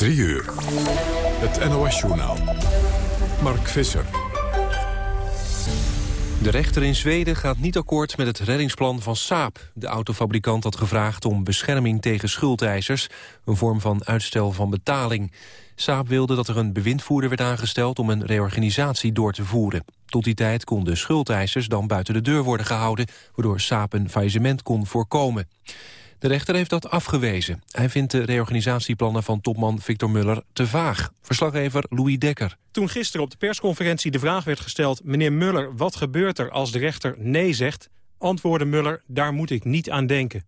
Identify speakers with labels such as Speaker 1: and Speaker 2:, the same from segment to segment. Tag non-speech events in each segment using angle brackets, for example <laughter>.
Speaker 1: 3 uur. Het NOS-journaal. Mark Visser.
Speaker 2: De rechter in Zweden gaat niet akkoord met het reddingsplan van Saab. De autofabrikant had gevraagd om bescherming tegen schuldeisers... een vorm van uitstel van betaling. Saab wilde dat er een bewindvoerder werd aangesteld... om een reorganisatie door te voeren. Tot die tijd konden schuldeisers dan buiten de deur worden gehouden... waardoor Saab een faillissement kon voorkomen. De rechter heeft dat afgewezen. Hij vindt de reorganisatieplannen van topman Victor Muller te vaag. Verslaggever Louis Dekker.
Speaker 3: Toen gisteren op de persconferentie de vraag werd gesteld... meneer Muller, wat gebeurt er als de rechter nee zegt... antwoordde Muller, daar moet ik niet aan denken.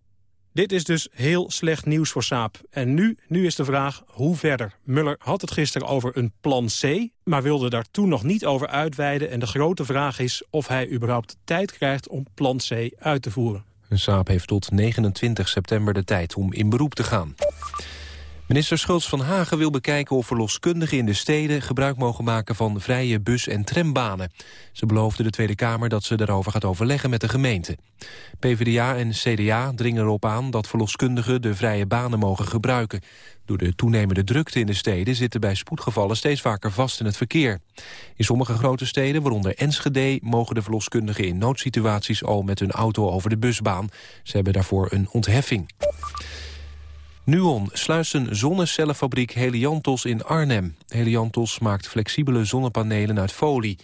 Speaker 3: Dit is dus heel slecht nieuws voor Saab. En nu, nu is de vraag, hoe verder? Muller had het gisteren over een plan C... maar wilde daar toen nog niet over uitweiden... en de grote vraag is of hij überhaupt tijd krijgt om plan C uit te voeren.
Speaker 2: Saab heeft tot 29 september de tijd om in beroep te gaan. Minister Schultz van Hagen wil bekijken of verloskundigen in de steden gebruik mogen maken van vrije bus- en trambanen. Ze beloofde de Tweede Kamer dat ze daarover gaat overleggen met de gemeente. PvdA en CDA dringen erop aan dat verloskundigen de vrije banen mogen gebruiken. Door de toenemende drukte in de steden zitten bij spoedgevallen steeds vaker vast in het verkeer. In sommige grote steden, waaronder Enschede, mogen de verloskundigen in noodsituaties al met hun auto over de busbaan. Ze hebben daarvoor een ontheffing. Nuon sluist een zonnecellenfabriek Heliantos in Arnhem. Heliantos maakt flexibele zonnepanelen uit folie.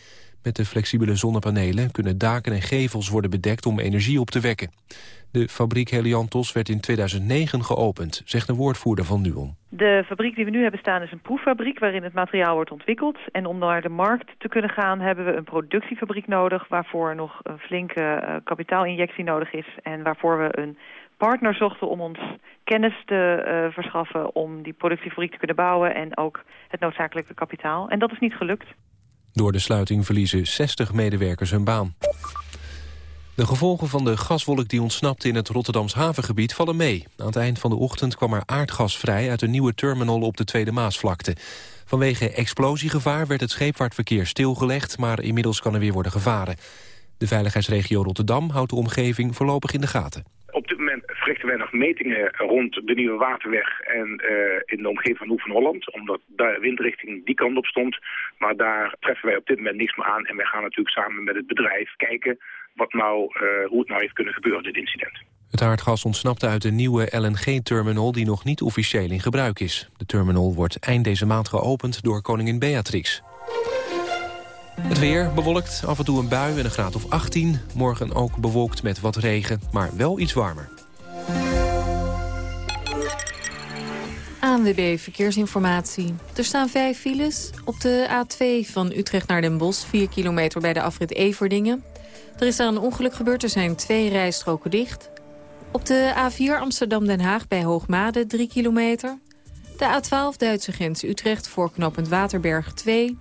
Speaker 2: Met de flexibele zonnepanelen kunnen daken en gevels worden bedekt om energie op te wekken. De fabriek Heliantos werd in 2009 geopend, zegt een woordvoerder van Nuon.
Speaker 4: De fabriek die we nu hebben staan is een proeffabriek waarin het materiaal wordt ontwikkeld. En om naar de markt te kunnen gaan hebben we een productiefabriek nodig... waarvoor nog een flinke uh, kapitaalinjectie nodig is en waarvoor we een partner zochten om ons kennis te uh, verschaffen... om die productiefabriek te kunnen bouwen en ook het noodzakelijke kapitaal. En dat is niet gelukt.
Speaker 2: Door de sluiting verliezen 60 medewerkers hun baan. De gevolgen van de gaswolk die ontsnapte in het Rotterdams havengebied vallen mee. Aan het eind van de ochtend kwam er aardgas vrij uit een nieuwe terminal op de Tweede Maasvlakte. Vanwege explosiegevaar werd het scheepvaartverkeer stilgelegd, maar inmiddels kan er weer worden gevaren. De veiligheidsregio Rotterdam houdt de omgeving voorlopig in de gaten.
Speaker 5: Op dit moment verrichten wij nog metingen rond de Nieuwe Waterweg en uh, in de omgeving van Hoef van Holland. Omdat de windrichting die kant op stond. Maar daar treffen wij op dit moment niks meer aan. En wij gaan natuurlijk samen met het bedrijf kijken wat nou, uh, hoe het nou heeft kunnen gebeuren, dit incident.
Speaker 2: Het aardgas ontsnapte uit de nieuwe LNG-terminal die nog niet officieel in gebruik is. De terminal wordt eind deze maand geopend door koningin Beatrix. Het weer bewolkt, af en toe een bui en een graad of 18. Morgen ook bewolkt met wat regen, maar wel iets warmer.
Speaker 6: ANWB Verkeersinformatie. Er staan vijf files. Op de A2 van Utrecht naar Den Bosch, 4 kilometer bij de afrit Everdingen. Er is daar een ongeluk gebeurd, er zijn twee rijstroken dicht. Op de A4 Amsterdam-Den Haag bij Hoogmade, 3 kilometer. De A12 Duitse grens Utrecht voor knooppunt Waterberg 2.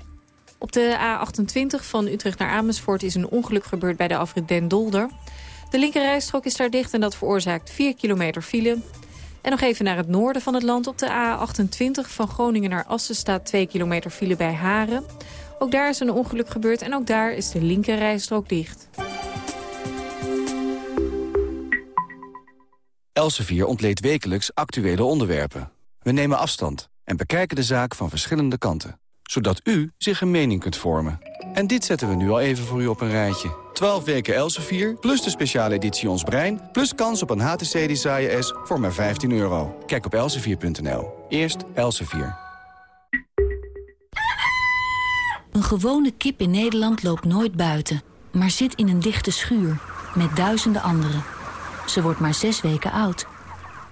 Speaker 6: Op de A28 van Utrecht naar Amersfoort is een ongeluk gebeurd bij de afrit Den Dolder. De linkerrijstrook is daar dicht en dat veroorzaakt 4 kilometer file. En nog even naar het noorden van het land. Op de A28 van Groningen naar Assen staat 2 kilometer file bij Haren. Ook daar is een ongeluk gebeurd en ook daar is de linkerrijstrook dicht.
Speaker 7: Elsevier ontleed wekelijks actuele onderwerpen. We nemen afstand en bekijken de zaak van verschillende kanten. Zodat u zich een mening kunt vormen. En dit zetten we nu al even voor u op een rijtje. 12 weken Elsevier, plus de speciale editie Ons Brein... plus kans op een HTC Desire S voor maar 15 euro. Kijk op elsevier.nl. Eerst Elsevier.
Speaker 8: Een gewone kip in Nederland loopt nooit buiten... maar zit in een dichte schuur met duizenden anderen. Ze wordt maar zes weken oud.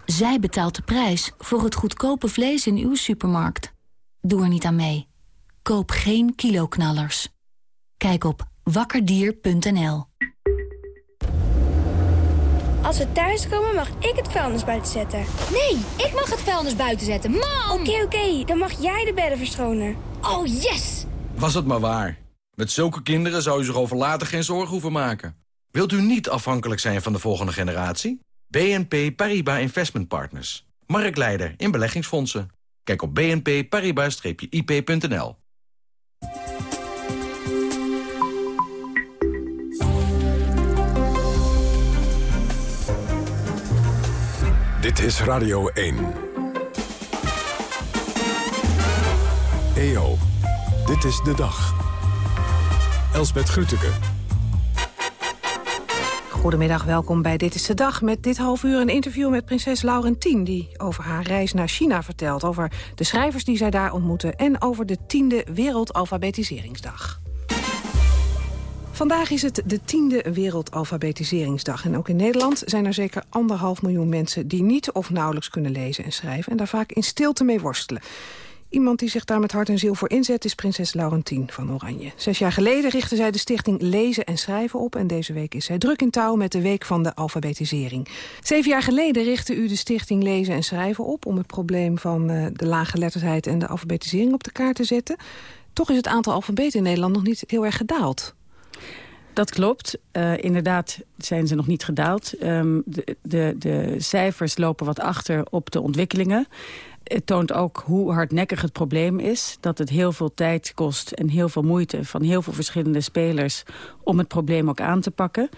Speaker 8: Zij betaalt de prijs voor het goedkope vlees in uw supermarkt. Doe er niet aan mee. Koop geen kiloknallers. Kijk op wakkerdier.nl
Speaker 9: Als we thuiskomen mag ik het vuilnis buiten zetten.
Speaker 10: Nee, ik mag het vuilnis buiten zetten. Mam!
Speaker 9: Oké, oké, dan mag jij de bedden verschonen.
Speaker 10: Oh, yes!
Speaker 11: Was het maar waar. Met zulke kinderen zou u zich over later geen zorgen hoeven maken. Wilt u niet afhankelijk zijn van de volgende generatie? BNP Paribas Investment Partners. Marktleider in beleggingsfondsen. Kijk op bnpparibas-ip.nl.
Speaker 1: Dit is Radio 1. EO. Dit is de dag. Elsbeth Grütke.
Speaker 12: Goedemiddag, welkom bij Dit is de Dag. Met dit half uur een interview met prinses Laurentien... die over haar reis naar China vertelt. Over de schrijvers die zij daar ontmoeten... en over de tiende Wereldalfabetiseringsdag. Vandaag is het de tiende Wereldalfabetiseringsdag. En ook in Nederland zijn er zeker anderhalf miljoen mensen... die niet of nauwelijks kunnen lezen en schrijven... en daar vaak in stilte mee worstelen. Iemand die zich daar met hart en ziel voor inzet is prinses Laurentien van Oranje. Zes jaar geleden richtte zij de stichting Lezen en Schrijven op... en deze week is zij druk in touw met de Week van de Alfabetisering. Zeven jaar geleden richtte u de stichting Lezen en Schrijven op... om het probleem van uh, de laaggeletterdheid en de alfabetisering op de kaart te zetten. Toch is het aantal alfabeten in Nederland nog niet heel erg gedaald.
Speaker 13: Dat klopt. Uh, inderdaad zijn ze nog niet gedaald. Um, de, de, de cijfers lopen wat achter op de ontwikkelingen het toont ook hoe hardnekkig het probleem is. Dat het heel veel tijd kost en heel veel moeite van heel veel verschillende spelers... om het probleem ook aan te pakken.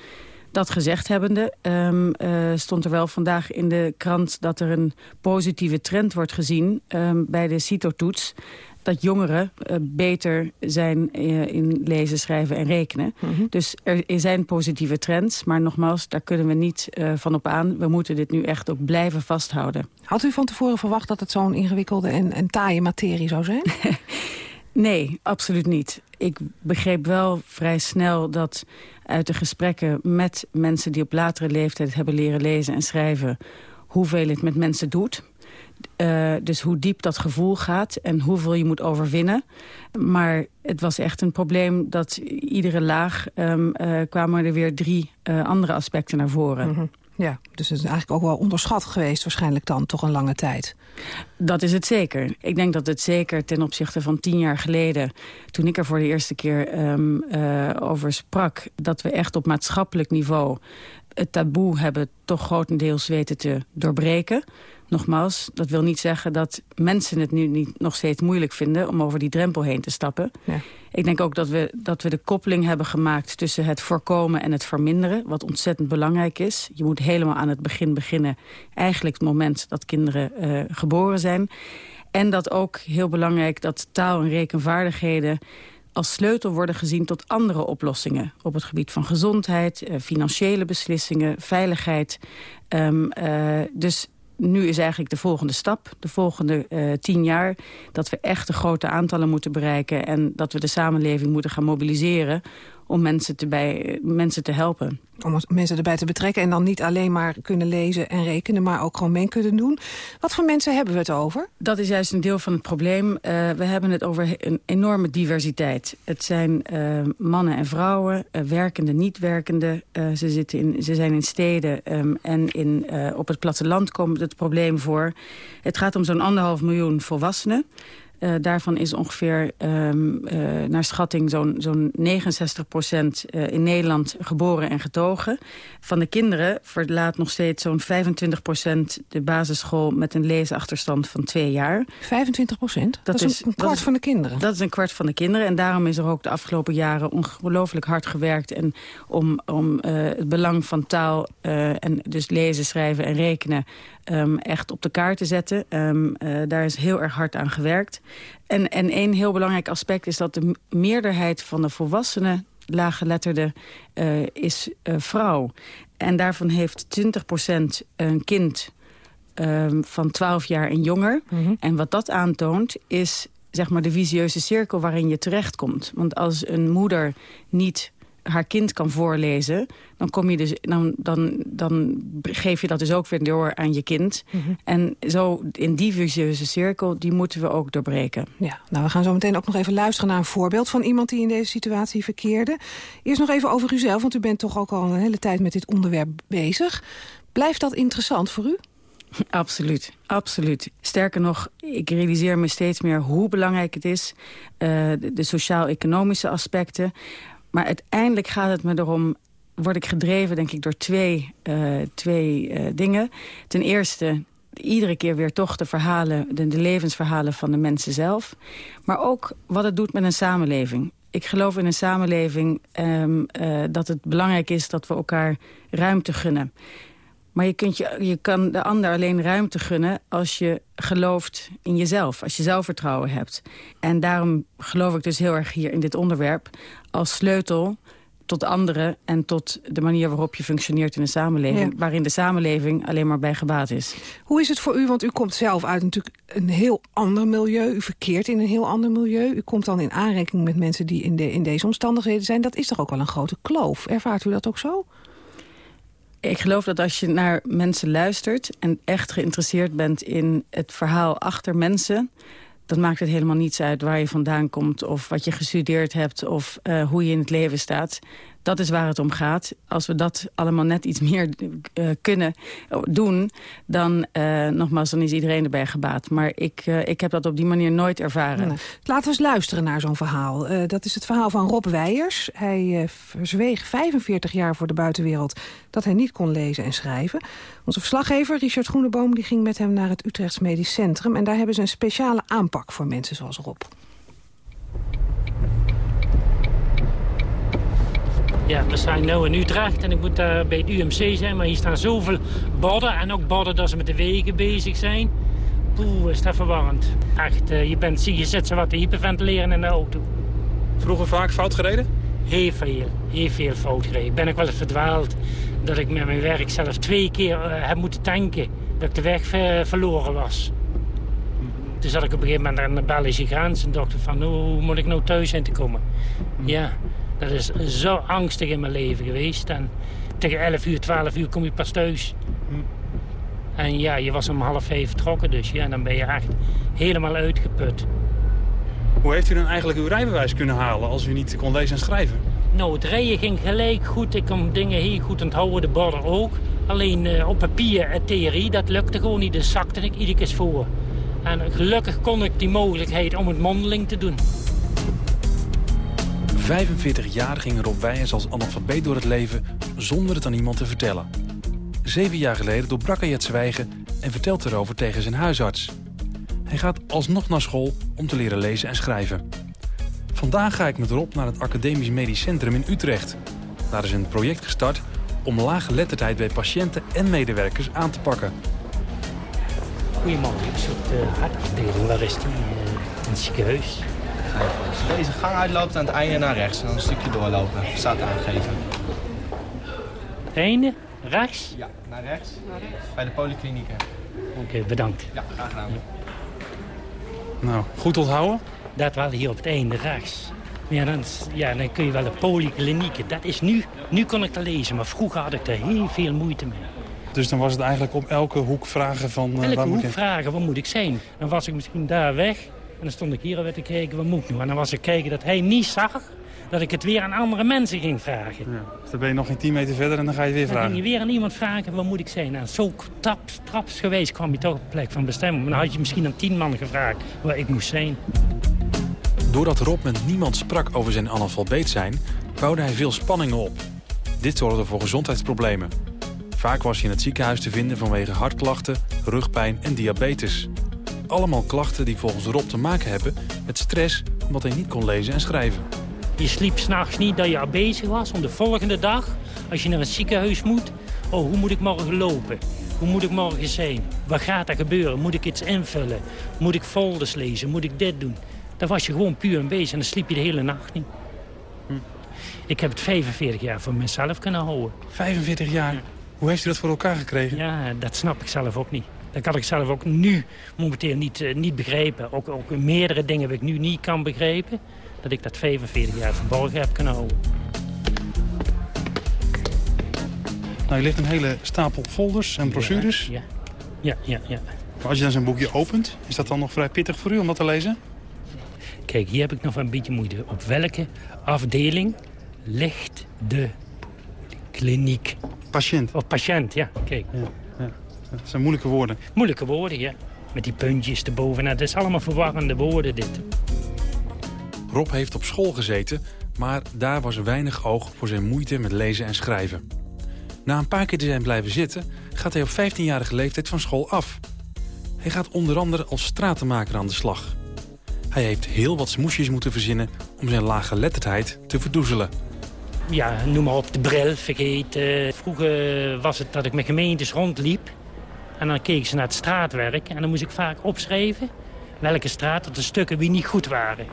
Speaker 13: Dat gezegd hebbende um, stond er wel vandaag in de krant... dat er een positieve trend wordt gezien um, bij de CITO-toets dat jongeren uh, beter zijn uh, in lezen, schrijven en rekenen. Mm -hmm. Dus er zijn positieve trends, maar nogmaals, daar kunnen we niet uh, van op aan. We moeten dit nu echt ook blijven vasthouden.
Speaker 12: Had u van tevoren verwacht dat het zo'n ingewikkelde en, en taaie materie zou zijn? <laughs>
Speaker 13: nee, absoluut niet. Ik begreep wel vrij snel dat uit de gesprekken met mensen die op latere leeftijd hebben leren lezen en schrijven, hoeveel het met mensen doet. Uh, dus hoe diep dat gevoel gaat en hoeveel je moet overwinnen. Maar het was echt een probleem dat iedere laag um, uh, kwamen er weer drie uh, andere aspecten naar voren. Mm
Speaker 12: -hmm. Ja, dus het is eigenlijk ook wel onderschat geweest waarschijnlijk dan, toch een lange tijd.
Speaker 13: Dat is het zeker. Ik denk dat het zeker ten opzichte van tien jaar geleden... toen ik er voor de eerste keer um, uh, over sprak... dat we echt op maatschappelijk niveau het taboe hebben toch grotendeels weten te doorbreken. Nogmaals, dat wil niet zeggen dat mensen het nu niet nog steeds moeilijk vinden... om over die drempel heen te stappen. Ja. Ik denk ook dat we, dat we de koppeling hebben gemaakt tussen het voorkomen en het verminderen. Wat ontzettend belangrijk is. Je moet helemaal aan het begin beginnen. Eigenlijk het moment dat kinderen uh, geboren zijn. En dat ook heel belangrijk dat taal en rekenvaardigheden als sleutel worden gezien tot andere oplossingen... op het gebied van gezondheid, uh, financiële beslissingen, veiligheid. Um, uh, dus nu is eigenlijk de volgende stap, de volgende uh, tien jaar... dat we echt de grote aantallen moeten bereiken... en dat we de samenleving moeten gaan mobiliseren om mensen te, bij, mensen te helpen.
Speaker 12: Om mensen erbij te betrekken en dan niet alleen maar kunnen lezen en rekenen... maar ook gewoon mee kunnen doen. Wat voor mensen hebben we het over?
Speaker 13: Dat is juist een deel van het probleem. Uh, we hebben het over een enorme diversiteit. Het zijn uh, mannen en vrouwen, uh, werkende, niet-werkende. ze, zitten in, ze zijn in steden um, en in, op het platteland komt het probleem voor. Het gaat om zo'n anderhalf miljoen volwassenen... Uh, daarvan is ongeveer um, uh, naar schatting zo'n zo'n 69 procent uh, in Nederland geboren en getogen. Van de kinderen verlaat nog steeds zo'n 25 procent de basisschool met een leesachterstand van twee jaar.
Speaker 12: 25 procent? Dat, dat, is een kwart is, van de kinderen?
Speaker 13: Dat is een kwart van de kinderen. En daarom is er ook de afgelopen jaren ongelooflijk hard gewerkt... En om, om het belang van taal en dus lezen, schrijven en rekenen um, echt op de kaart te zetten. Um, uh, daar is heel erg hard aan gewerkt. En, en één heel belangrijk aspect is dat de meerderheid van de volwassenen laaggeletterden uh, is uh, vrouw. En daarvan heeft 20% een kind um, van 12 jaar en jonger. Mm -hmm. En wat dat aantoont is zeg maar de visieuze cirkel waarin je terechtkomt. Want als een moeder niet haar kind kan voorlezen... dan, kom je dus, dan, dan, dan geef je dat dus ook weer door aan je kind. Mm -hmm. En zo in die visieuze cirkel, die moeten we ook doorbreken.
Speaker 12: Ja, nou, we gaan zo meteen ook nog even luisteren naar een voorbeeld... van iemand die in deze situatie verkeerde. Eerst nog even over uzelf, want u bent toch ook al een hele tijd met dit onderwerp bezig. Blijft dat interessant voor u? <laughs>
Speaker 13: Absoluut, absoluut. Sterker nog, ik realiseer me steeds meer hoe belangrijk het is. Uh, de, de sociaal-economische aspecten. Maar uiteindelijk gaat het me erom word ik gedreven, denk ik, door twee, uh, twee uh, dingen. Ten eerste, iedere keer weer toch de verhalen, de, levensverhalen van de mensen zelf. Maar ook wat het doet met een samenleving. Ik geloof in een samenleving um, uh, dat het belangrijk is dat we elkaar ruimte gunnen. Maar je, kunt je, je kan de ander alleen ruimte gunnen als je gelooft in jezelf. Als je zelfvertrouwen hebt. En daarom geloof ik dus heel erg hier in dit onderwerp... als sleutel tot anderen en tot de manier waarop je functioneert in de samenleving. Waarin de samenleving alleen maar bij gebaat is.
Speaker 12: Hoe is het voor u? Want u komt zelf uit natuurlijk een heel ander milieu. U verkeert in een heel ander milieu. U komt dan in aanraking met mensen die in, de, in deze omstandigheden zijn. Dat is toch ook wel een grote kloof? Ervaart u dat ook zo?
Speaker 13: Ik geloof dat als je naar mensen luistert... en echt geïnteresseerd bent in het verhaal achter mensen... dan maakt het helemaal niets uit waar je vandaan komt... of wat je gestudeerd hebt of uh, hoe je in het leven staat. Dat is waar het om gaat. Als we dat allemaal net iets meer uh, kunnen doen... dan, uh, nogmaals, dan is iedereen erbij gebaat. Maar ik, uh, ik heb dat op die manier nooit ervaren.
Speaker 12: Laten we eens luisteren naar zo'n verhaal. dat is het verhaal van Rob Weijers. Hij verzweeg 45 jaar voor de buitenwereld dat hij niet kon lezen en schrijven. Onze verslaggever Richard Groeneboom die ging met hem naar het Utrechts Medisch Centrum... en daar hebben ze een speciale aanpak voor mensen zoals Rob.
Speaker 14: Ja, we zijn nu in Utrecht en ik moet uh, bij het UMC zijn. Maar hier staan zoveel borden en ook borden dat ze met de wegen bezig zijn. Poeh, is dat verwarrend. Echt, uh, je, bent, je zit zo wat te hyperventileren in de auto.
Speaker 15: Vroeger vaak fout gereden?
Speaker 14: Heel veel, heel veel fout gereden. Ben ik wel eens verdwaald dat ik met mijn werk zelfs twee keer uh, heb moeten tanken. Dat ik de weg ver, verloren was. Toen zat ik op een gegeven moment aan de Belgische grens en dacht van hoe moet ik nou thuis in te komen? Ja, dat is zo angstig in mijn leven geweest. En tegen 11 uur, 12 uur kom je pas thuis. En ja, je was om half vijf vertrokken, dus ja, dan ben je echt helemaal uitgeput.
Speaker 15: Hoe heeft u dan eigenlijk uw rijbewijs kunnen halen als u niet kon lezen en schrijven?
Speaker 14: Nou, het rijden ging gelijk goed. Ik kon dingen heel goed onthouden, de borden ook. Alleen uh, op papier en theorie, dat lukte gewoon niet. Dus zakte ik iedere keer voor. En gelukkig kon ik die mogelijkheid om het mondeling te doen.
Speaker 16: 45 jaar ging Rob Weijers als analfabeet door het leven zonder het aan iemand te vertellen. Zeven jaar geleden doorbrak hij het zwijgen en vertelt erover tegen zijn huisarts. Hij gaat alsnog naar school om te leren lezen en schrijven. Vandaag ga ik met Rob naar het Academisch Medisch Centrum in Utrecht. Daar is een project gestart om lage letterdheid bij patiënten en medewerkers aan te pakken.
Speaker 14: Goedemorgen, ik zoek de hartafdeling. Waar is die? Uh, in het ziekenhuis.
Speaker 17: Als deze gang uitloopt aan het einde naar rechts en dan een stukje doorlopen. Staat aangegeven.
Speaker 14: Het einde? Rechts?
Speaker 17: Ja, naar rechts. Naar rechts. Bij de polyklinieken.
Speaker 14: Oké, okay, bedankt.
Speaker 17: Ja, graag gedaan. Ja.
Speaker 15: Nou, goed onthouden?
Speaker 14: Dat wel hier op het einde rechts. Ja dan, ja, dan kun je wel de polyklinieken. Dat is nu, nu kon ik dat lezen, maar vroeger had ik er heel veel moeite mee.
Speaker 15: Dus dan was het eigenlijk op elke hoek vragen van...
Speaker 14: Uh, elke hoek vragen, waar moet ik zijn? Dan was ik misschien daar weg en dan stond ik hier alweer te kijken, wat moet ik nu? En dan was ik kijken dat hij niet zag dat ik het weer aan andere mensen ging vragen.
Speaker 15: Ja, dus dan ben je nog geen 10 meter verder en dan ga je het weer
Speaker 14: dan
Speaker 15: vragen.
Speaker 14: Dan ging je weer aan iemand vragen, wat moet ik zijn? En zo traps, traps geweest kwam je toch op de plek van bestemming. Maar dan had je misschien aan tien man gevraagd waar ik moest zijn.
Speaker 16: Doordat Rob met niemand sprak over zijn analfabeet zijn, bouwde hij veel spanningen op. Dit zorgde voor gezondheidsproblemen. Vaak was hij in het ziekenhuis te vinden vanwege hartklachten, rugpijn en diabetes. Allemaal klachten die volgens Rob te maken hebben met stress omdat hij niet kon lezen en schrijven.
Speaker 14: Je sliep s'nachts niet dat je al bezig was om de volgende dag, als je naar het ziekenhuis moet... oh, hoe moet ik morgen lopen? Hoe moet ik morgen zijn? Wat gaat er gebeuren? Moet ik iets invullen? Moet ik folders lezen? Moet ik dit doen? Dan was je gewoon puur een bezig en dan sliep je de hele nacht niet. Hm. Ik heb het 45 jaar voor mezelf kunnen houden.
Speaker 15: 45 jaar? Ja. Hoe heeft u dat voor elkaar gekregen?
Speaker 14: Ja, dat snap ik zelf ook niet. Dat kan ik zelf ook nu momenteel niet, uh, niet begrijpen. Ook, ook meerdere dingen wat ik nu niet kan begrijpen. Dat ik dat 45 jaar verborgen heb kunnen houden.
Speaker 15: Nou, je ligt een hele stapel folders en brochures.
Speaker 14: Ja, ja, ja. ja.
Speaker 15: Maar als je dan zo'n boekje opent, is dat dan nog vrij pittig voor u om dat te lezen?
Speaker 14: Kijk, hier heb ik nog een beetje moeite. Op welke afdeling ligt de kliniek?
Speaker 15: Patiënt.
Speaker 14: Of patiënt, ja. Kijk.
Speaker 15: Ja. Dat zijn moeilijke woorden.
Speaker 14: Moeilijke woorden, ja. Met die puntjes erboven. Nou, dat is allemaal verwarrende woorden, dit.
Speaker 16: Rob heeft op school gezeten, maar daar was weinig oog voor zijn moeite met lezen en schrijven. Na een paar keer te zijn blijven zitten, gaat hij op 15-jarige leeftijd van school af. Hij gaat onder andere als stratenmaker aan de slag. Hij heeft heel wat smoesjes moeten verzinnen om zijn lage letterdheid te verdoezelen.
Speaker 14: ja, noem maar op, de bril vergeten. Vroeger was het dat ik met gemeentes rondliep. En dan keek ze naar het straatwerk. En dan moest ik vaak opschrijven welke straat, de stukken wie niet goed waren.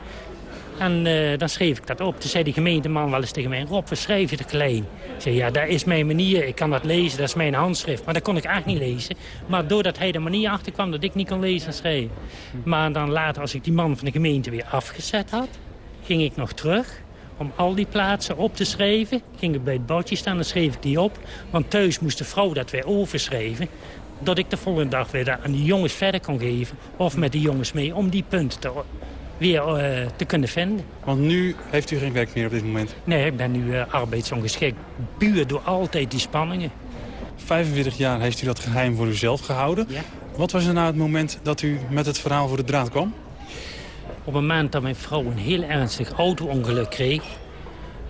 Speaker 14: En uh, dan schreef ik dat op. Toen zei die gemeenteman wel eens tegen mij... Rob, we schrijven te klein. Ik zei, ja, dat is mijn manier. Ik kan dat lezen, dat is mijn handschrift. Maar dat kon ik eigenlijk niet lezen. Maar doordat hij de manier achterkwam dat ik niet kon lezen en schrijven. Maar dan later, als ik die man van de gemeente weer afgezet had... ging ik nog terug om al die plaatsen op te schrijven. Ging ik bij het bordje staan, dan schreef ik die op. Want thuis moest de vrouw dat weer overschrijven. Dat ik de volgende dag weer aan die jongens verder kon geven. Of met die jongens mee om die punten te weer uh, te kunnen vinden.
Speaker 16: Want nu heeft u geen werk meer op dit moment?
Speaker 14: Nee, ik ben nu uh, arbeidsongeschikt. Puur door altijd die spanningen.
Speaker 16: 45 jaar heeft u dat geheim voor uzelf gehouden.
Speaker 14: Ja.
Speaker 16: Wat was er nou het moment dat u met het verhaal voor de draad kwam?
Speaker 14: Op het moment dat mijn vrouw een heel ernstig auto-ongeluk kreeg...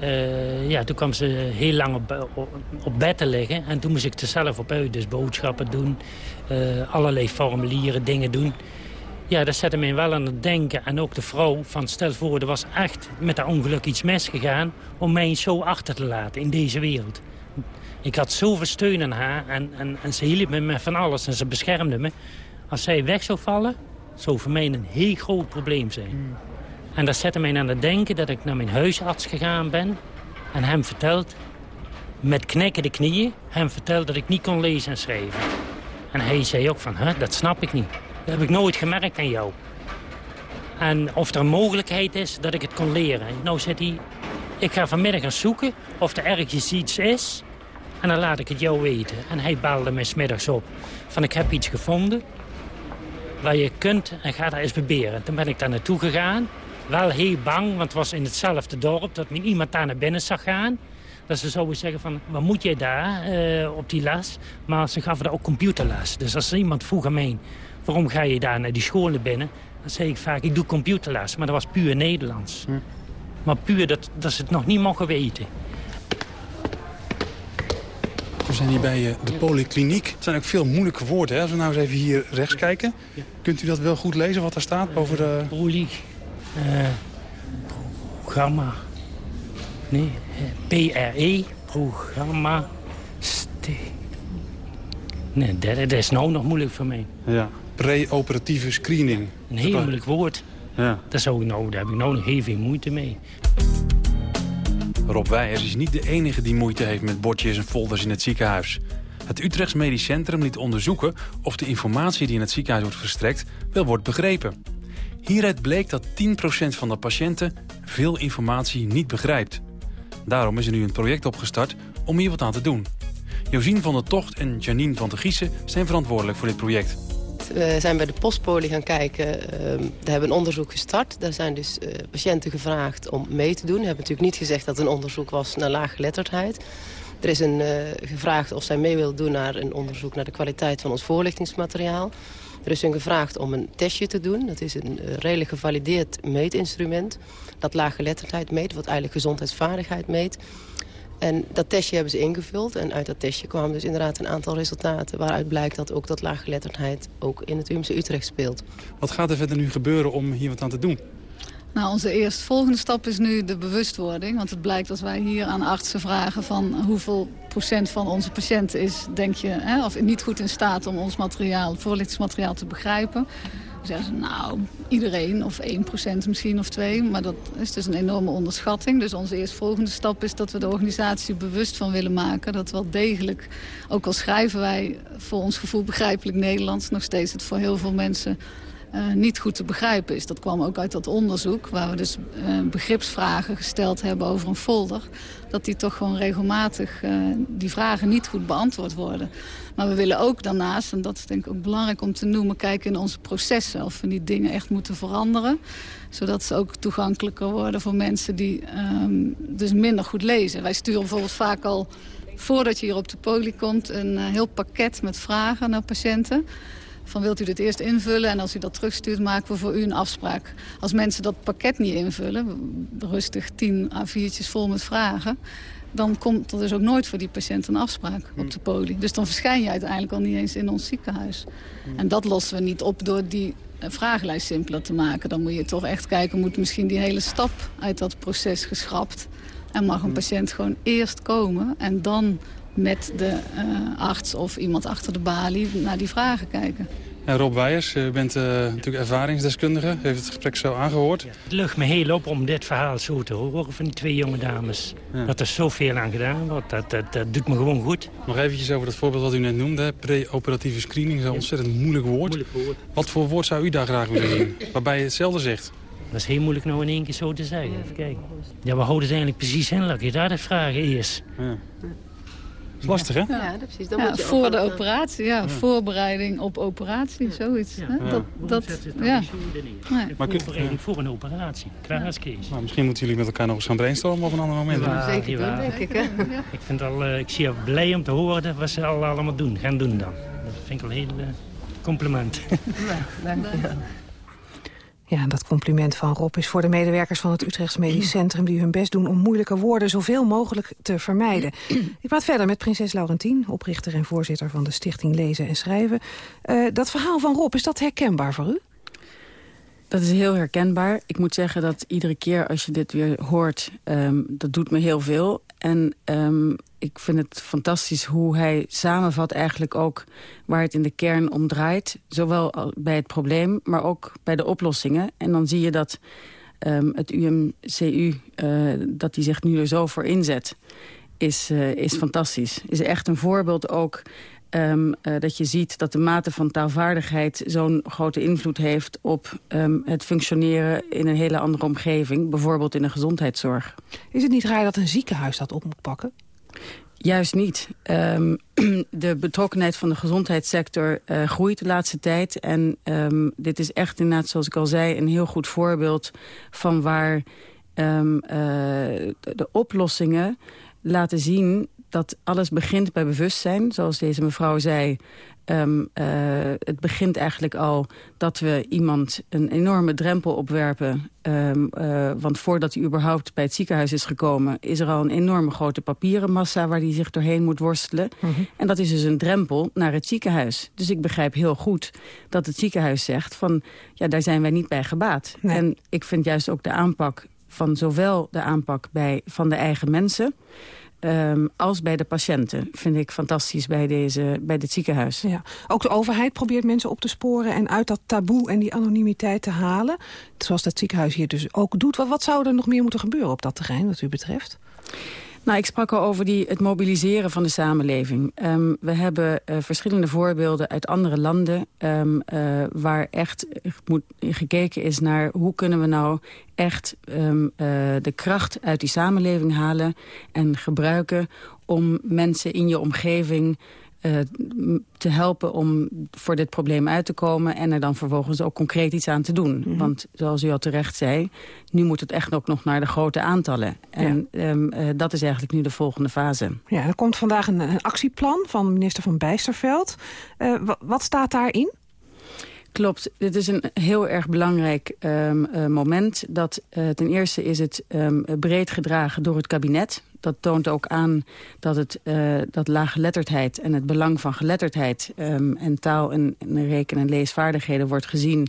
Speaker 14: Uh, ja, toen kwam ze heel lang op, op, bed te liggen. En toen moest ik er zelf op uit. Dus boodschappen doen, allerlei formulieren, dingen doen. Ja, dat zette mij wel aan het denken. En ook de vrouw van stel voor, er was echt met dat ongeluk iets misgegaan... om mij zo achter te laten in deze wereld. Ik had zoveel steun aan haar en, en, en ze hielp me met van alles en ze beschermde me. Als zij weg zou vallen, zou voor mij een heel groot probleem zijn. Hmm. En dat zette mij aan het denken dat ik naar mijn huisarts gegaan ben... en hem verteld, met knikkende knieën, hem verteld dat ik niet kon lezen en schrijven. En hij zei ook van, dat snap ik niet. Dat heb ik nooit gemerkt aan jou. En of er een mogelijkheid is dat ik het kon leren. Nou zit hij, ik ga vanmiddag gaan zoeken of er ergens iets is. En dan laat ik het jou weten. En hij belde me smiddags op. Van ik heb iets gevonden waar je kunt en ga daar eens proberen. Toen ben ik daar naartoe gegaan. Wel heel bang, want het was in hetzelfde dorp dat me iemand daar naar binnen zag gaan. Dat ze zouden zeggen van, wat moet jij daar uh, op die les? Maar ze gaven daar ook computerles. Dus als iemand vroeg aan mij, waarom ga je daar naar die scholen binnen? Dan zeg ik vaak, ik doe computerles, maar dat was puur Nederlands. Hm. Maar puur dat, dat ze het nog niet mogen weten.
Speaker 16: We zijn hier bij uh, de polykliniek. Het zijn ook veel moeilijke woorden. Hè? Als we nou eens even hier rechts kijken. Kunt u dat wel goed lezen wat daar staat over de...
Speaker 14: Poly... Uh, programma... Nee, PRE, programma... Nee, dat, dat is nou nog moeilijk voor mij.
Speaker 16: Ja pre-operatieve screening.
Speaker 14: Een heel moeilijk woord. Ja. Dat zou ik nou, daar heb ik nou nog heel veel moeite mee.
Speaker 16: Rob Weijers is niet de enige die moeite heeft met bordjes en folders in het ziekenhuis. Het Utrechts Medisch Centrum liet onderzoeken of de informatie die in het ziekenhuis wordt verstrekt wel wordt begrepen. Hieruit bleek dat 10% van de patiënten veel informatie niet begrijpt. Daarom is er nu een project opgestart om hier wat aan te doen. Josien van der Tocht en Janine van der Giessen zijn verantwoordelijk voor dit project.
Speaker 18: We zijn bij de postpolie gaan kijken. We hebben een onderzoek gestart. Daar zijn dus uh, patiënten gevraagd om mee te doen. We hebben natuurlijk niet gezegd dat het een onderzoek was naar laaggeletterdheid. Er is een, uh, gevraagd of zij mee wil doen naar een onderzoek naar de kwaliteit van ons voorlichtingsmateriaal. Er is hun gevraagd om een testje te doen. Dat is een uh, redelijk gevalideerd meetinstrument. Dat laaggeletterdheid meet, wat eigenlijk gezondheidsvaardigheid meet. En dat testje hebben ze ingevuld. En uit dat testje kwamen dus inderdaad een aantal resultaten... waaruit blijkt dat ook dat laaggeletterdheid ook in het UMC Utrecht speelt.
Speaker 16: Wat gaat er verder nu gebeuren om hier wat aan te doen?
Speaker 19: Nou, onze eerstvolgende stap is nu de bewustwording. Want het blijkt als wij hier aan artsen vragen van hoeveel procent van onze patiënten is, denk je, hè, of niet goed in staat om ons materiaal, voorlichtingsmateriaal te begrijpen zeggen ze, nou, iedereen of 1% misschien of 2. Maar dat is dus een enorme onderschatting. Dus onze eerstvolgende stap is dat we de organisatie bewust van willen maken. Dat wel degelijk, ook al schrijven wij voor ons gevoel begrijpelijk Nederlands... nog steeds het voor heel veel mensen uh, niet goed te begrijpen is. Dat kwam ook uit dat onderzoek, waar we dus uh, begripsvragen gesteld hebben over een folder. Dat die toch gewoon regelmatig, uh, die vragen niet goed beantwoord worden. Maar we willen ook daarnaast, en dat is denk ik ook belangrijk om te noemen... kijken in onze processen of we die dingen echt moeten veranderen. Zodat ze ook toegankelijker worden voor mensen die um, dus minder goed lezen. Wij sturen bijvoorbeeld vaak al, voordat je hier op de poli komt... een heel pakket met vragen naar patiënten van wilt u dit eerst invullen en als u dat terugstuurt maken we voor u een afspraak. Als mensen dat pakket niet invullen, rustig tien A4'tjes vol met vragen dan komt er dus ook nooit voor die patiënt een afspraak op de poli. Dus dan verschijn je uiteindelijk al niet eens in ons ziekenhuis. En dat lossen we niet op door die vragenlijst simpeler te maken. Dan moet je toch echt kijken, moet misschien die hele stap uit dat proces geschrapt. En mag een patiënt gewoon eerst komen en dan met de uh, arts of iemand achter de balie naar die vragen kijken.
Speaker 16: En Rob Weijers, u bent uh, natuurlijk ervaringsdeskundige. heeft het gesprek zo aangehoord.
Speaker 14: het lucht me heel op om dit verhaal zo te horen van die twee jonge dames. Ja. Dat er zoveel aan gedaan wordt, dat, dat, dat, doet me gewoon goed.
Speaker 16: Nog eventjes over dat voorbeeld wat u net noemde. Pre-operatieve screening is een ontzettend moeilijk woord.
Speaker 14: moeilijk woord.
Speaker 16: Wat voor woord zou u daar graag willen zien? Waarbij je hetzelfde zegt.
Speaker 14: Dat is heel moeilijk nou in één keer zo te zeggen. Even kijken. Ja, we houden het eigenlijk precies in. Laat je daar de vragen eerst. Ja
Speaker 16: lastig, hè?
Speaker 19: Ja, precies. Dan moet je voor de operatie, ja, Voorbereiding op operatie, zoiets. Hè? Dat, dat, ja.
Speaker 14: Nee. Maar voorbereiding voor een operatie. Klaas
Speaker 16: Nou, misschien moeten jullie met elkaar nog eens gaan brainstormen op een ander moment.
Speaker 19: Ja, zeker doen, denk ik. Hè?
Speaker 14: Ik, vind al, uh, ik zie je blij om te horen wat ze al allemaal doen, gaan doen dan. Dat vind ik al heel uh, compliment.
Speaker 12: Ja, dank je. Ja, dat compliment van Rob is voor de medewerkers van het Utrechts Medisch Centrum... die hun best doen om moeilijke woorden zoveel mogelijk te vermijden. Ik praat verder met prinses Laurentien, oprichter en voorzitter van de Stichting Lezen en Schrijven. Uh, dat verhaal van Rob, is dat herkenbaar voor u?
Speaker 13: Dat is heel herkenbaar. Ik moet zeggen dat iedere keer als je dit weer hoort, um, dat doet me heel veel. En um, ik vind het fantastisch hoe hij samenvat eigenlijk ook waar het in de kern om draait. Zowel bij het probleem, maar ook bij de oplossingen. En dan zie je dat um, het UMCU, uh, dat hij zich nu er zo voor inzet, is, uh, is fantastisch. Is echt een voorbeeld ook Um, uh, dat je ziet dat de mate van taalvaardigheid zo'n grote invloed heeft op um, het functioneren in een hele andere omgeving. Bijvoorbeeld in de gezondheidszorg.
Speaker 12: Is het niet raar dat een ziekenhuis dat op moet pakken?
Speaker 13: Juist niet. Um, <clears throat> de betrokkenheid van de gezondheidssector uh, groeit de laatste tijd. En dit is echt inderdaad, zoals ik al zei, een heel goed voorbeeld van waar uh, de oplossingen laten zien dat alles begint bij bewustzijn. Zoals deze mevrouw zei, um, uh, het begint eigenlijk al dat we iemand een enorme drempel opwerpen. Um, uh, want voordat hij überhaupt bij het ziekenhuis is gekomen... is er al een enorme grote papieren massa waar hij zich doorheen moet worstelen. Mm -hmm. En dat is dus een drempel naar het ziekenhuis. Dus ik begrijp heel goed dat het ziekenhuis zegt van... ja, daar zijn wij niet bij gebaat. Nee. En ik vind juist ook de aanpak van zowel de aanpak bij, van de eigen mensen... Um, als bij de patiënten. Vind ik fantastisch bij, deze, bij dit ziekenhuis.
Speaker 12: Ja. Ook de overheid probeert mensen op te sporen... en uit dat taboe en die anonimiteit te halen. Zoals dat ziekenhuis hier dus ook doet. Wat, wat zou er nog meer moeten gebeuren op dat terrein wat u betreft?
Speaker 13: Nou, ik sprak al over die, het mobiliseren van de samenleving. Um, we hebben uh, verschillende voorbeelden uit andere landen... Um, uh, waar echt moet, gekeken is naar hoe kunnen we nou echt uh, de kracht uit die samenleving halen... en gebruiken om mensen in je omgeving te helpen om voor dit probleem uit te komen... en er dan vervolgens ook concreet iets aan te doen. Mm -hmm. Want zoals u al terecht zei, nu moet het echt ook nog naar de grote aantallen. En ja. um, uh, dat is eigenlijk nu de volgende fase.
Speaker 12: Ja, er komt vandaag een, een actieplan van minister van Bijsterveld. Uh, wat staat daarin?
Speaker 13: Klopt, dit is een heel erg belangrijk um, uh, moment. Dat ten eerste is het um, breed gedragen door het kabinet. Dat toont ook aan dat, het, uh, dat laaggeletterdheid en het belang van geletterdheid... Um, en taal- en, en reken- en leesvaardigheden wordt gezien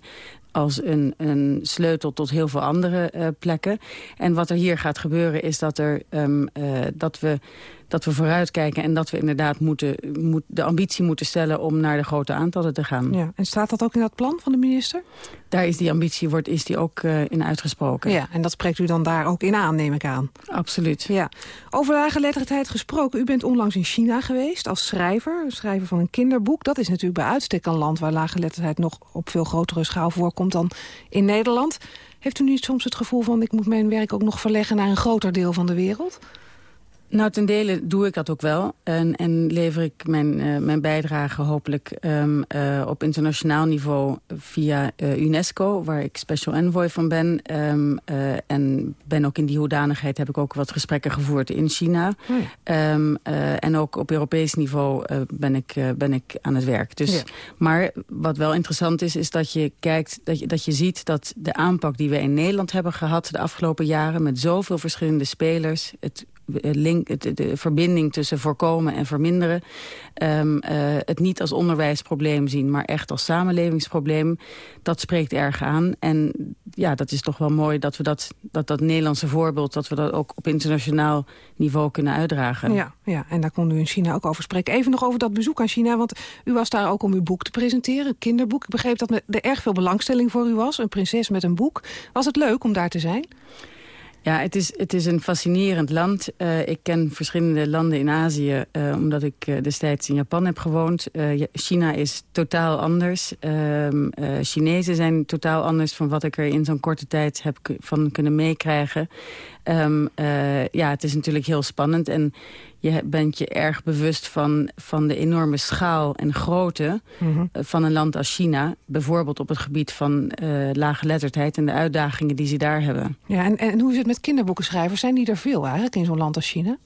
Speaker 13: als een, een sleutel tot heel veel andere uh, plekken. En wat er hier gaat gebeuren is dat, er, um, uh, dat we dat we vooruitkijken en dat we inderdaad moeten, moet, de ambitie moeten stellen om naar de grote aantallen te gaan.
Speaker 12: Ja, en staat dat ook in dat plan van de minister?
Speaker 13: Daar is die ambitie wordt, is die ook uh, in uitgesproken.
Speaker 12: Ja, en dat spreekt u dan daar ook in aan, neem ik aan.
Speaker 13: Absoluut.
Speaker 12: Ja. Over laaggeletterdheid gesproken, u bent onlangs in China geweest als schrijver, schrijver van een kinderboek. Dat is natuurlijk bij uitstek een land waar laaggeletterdheid nog op veel grotere schaal voorkomt dan in Nederland. Heeft u niet soms het gevoel van ik moet mijn werk ook nog verleggen naar een groter deel van de wereld?
Speaker 13: Nou, ten dele doe ik dat ook wel. En, en lever ik mijn, uh, mijn bijdrage hopelijk um, uh, op internationaal niveau via uh, UNESCO... waar ik special envoy van ben. Um, en ben ook in die hoedanigheid heb ik ook wat gesprekken gevoerd in China. Ja. um, en ook op Europees niveau ben, ik, ben ik aan het werk. Dus, ja. Maar wat wel interessant is, is dat je kijkt... Dat je, dat je ziet dat de aanpak die we in Nederland hebben gehad de afgelopen jaren... met zoveel verschillende spelers... het link, de, verbinding tussen voorkomen en verminderen. Um, het niet als onderwijsprobleem zien, maar echt als samenlevingsprobleem. Dat spreekt erg aan. En ja, dat is toch wel mooi dat we dat, dat, dat Nederlandse voorbeeld... dat we dat ook op internationaal niveau kunnen uitdragen.
Speaker 12: Ja, ja, en daar kon u in China ook over spreken. Even nog over dat bezoek aan China, want u was daar ook om uw boek te presenteren. Kinderboek. Ik begreep dat er erg veel belangstelling voor u was. Een prinses met een boek. Was het leuk om daar te zijn?
Speaker 13: Ja, het is, het is een fascinerend land. Uh, ik ken verschillende landen in Azië, uh, omdat ik uh, destijds in Japan heb gewoond. China is totaal anders. Ehm, Chinezen zijn totaal anders van wat ik er in zo'n korte tijd heb van kunnen meekrijgen. Um, ja, het is natuurlijk heel spannend. En je bent je erg bewust van, van de enorme schaal en grootte mhm. eh, van een land als China. Bijvoorbeeld op het gebied van uh, lage letterdheid en de uitdagingen die ze daar hebben.
Speaker 12: Ja, en, en hoe is het met kinderboekenschrijvers? Zijn die er veel eigenlijk in zo'n land als China?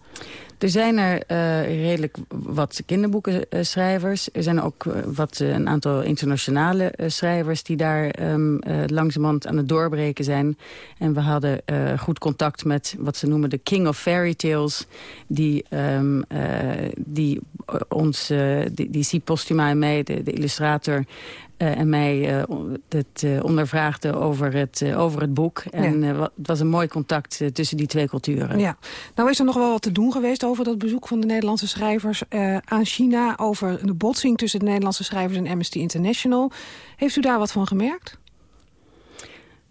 Speaker 13: Er zijn er uh, redelijk wat kinderboekenschrijvers. er zijn ook uh, wat, een aantal internationale schrijvers... die daar um, langzamerhand aan het doorbreken zijn. En we hadden goed contact met wat ze noemen de King of Fairy Tales... die, um, die ons, die, die Si Postuma en mij, de illustrator... Uh, en mij uh, het, uh, ondervraagde over het, over het boek. En ja. het was een mooi contact tussen die twee culturen.
Speaker 12: Ja. Nou is er nog wel wat te doen geweest over dat bezoek van de Nederlandse schrijvers aan China. Over de botsing tussen de Nederlandse schrijvers en Amnesty International. Heeft u daar wat van gemerkt?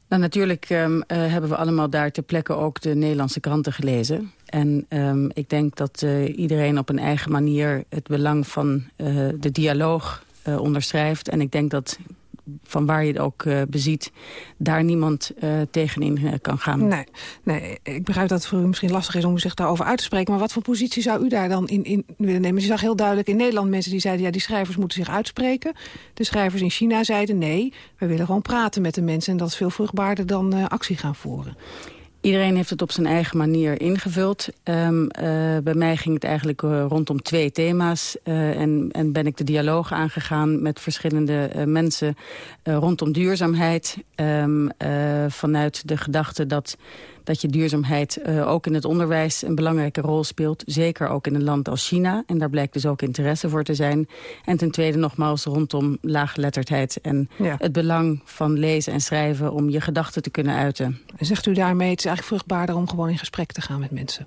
Speaker 13: Nou, natuurlijk um, hebben we allemaal daar ter plekke ook de Nederlandse kranten gelezen. En um, ik denk dat iedereen op een eigen manier het belang van de dialoog uh, onderschrijft. En ik denk dat van waar je het ook uh, beziet, daar niemand uh, tegenin kan gaan.
Speaker 12: Nee, nee, ik begrijp dat het voor u misschien lastig is om zich daarover uit te spreken. Maar wat voor positie zou u daar dan in, in willen nemen? Je zag heel duidelijk in Nederland mensen die zeiden... ja, die schrijvers moeten zich uitspreken. De schrijvers in China zeiden nee, we willen gewoon praten met de mensen... en dat is veel vruchtbaarder dan actie gaan voeren.
Speaker 13: Iedereen heeft het op zijn eigen manier ingevuld. Um, uh, bij mij ging het eigenlijk uh, rondom twee thema's. Uh, en, en ben ik de dialoog aangegaan met verschillende mensen rondom duurzaamheid. Um, vanuit de gedachte dat dat je duurzaamheid uh, ook in het onderwijs een belangrijke rol speelt. Zeker ook in een land als China. En daar blijkt dus ook interesse voor te zijn. En ten tweede nogmaals rondom laaggeletterdheid en ja. het belang van lezen en schrijven om je gedachten te kunnen uiten.
Speaker 12: En zegt u daarmee, het is eigenlijk vruchtbaarder om gewoon in gesprek te gaan met mensen?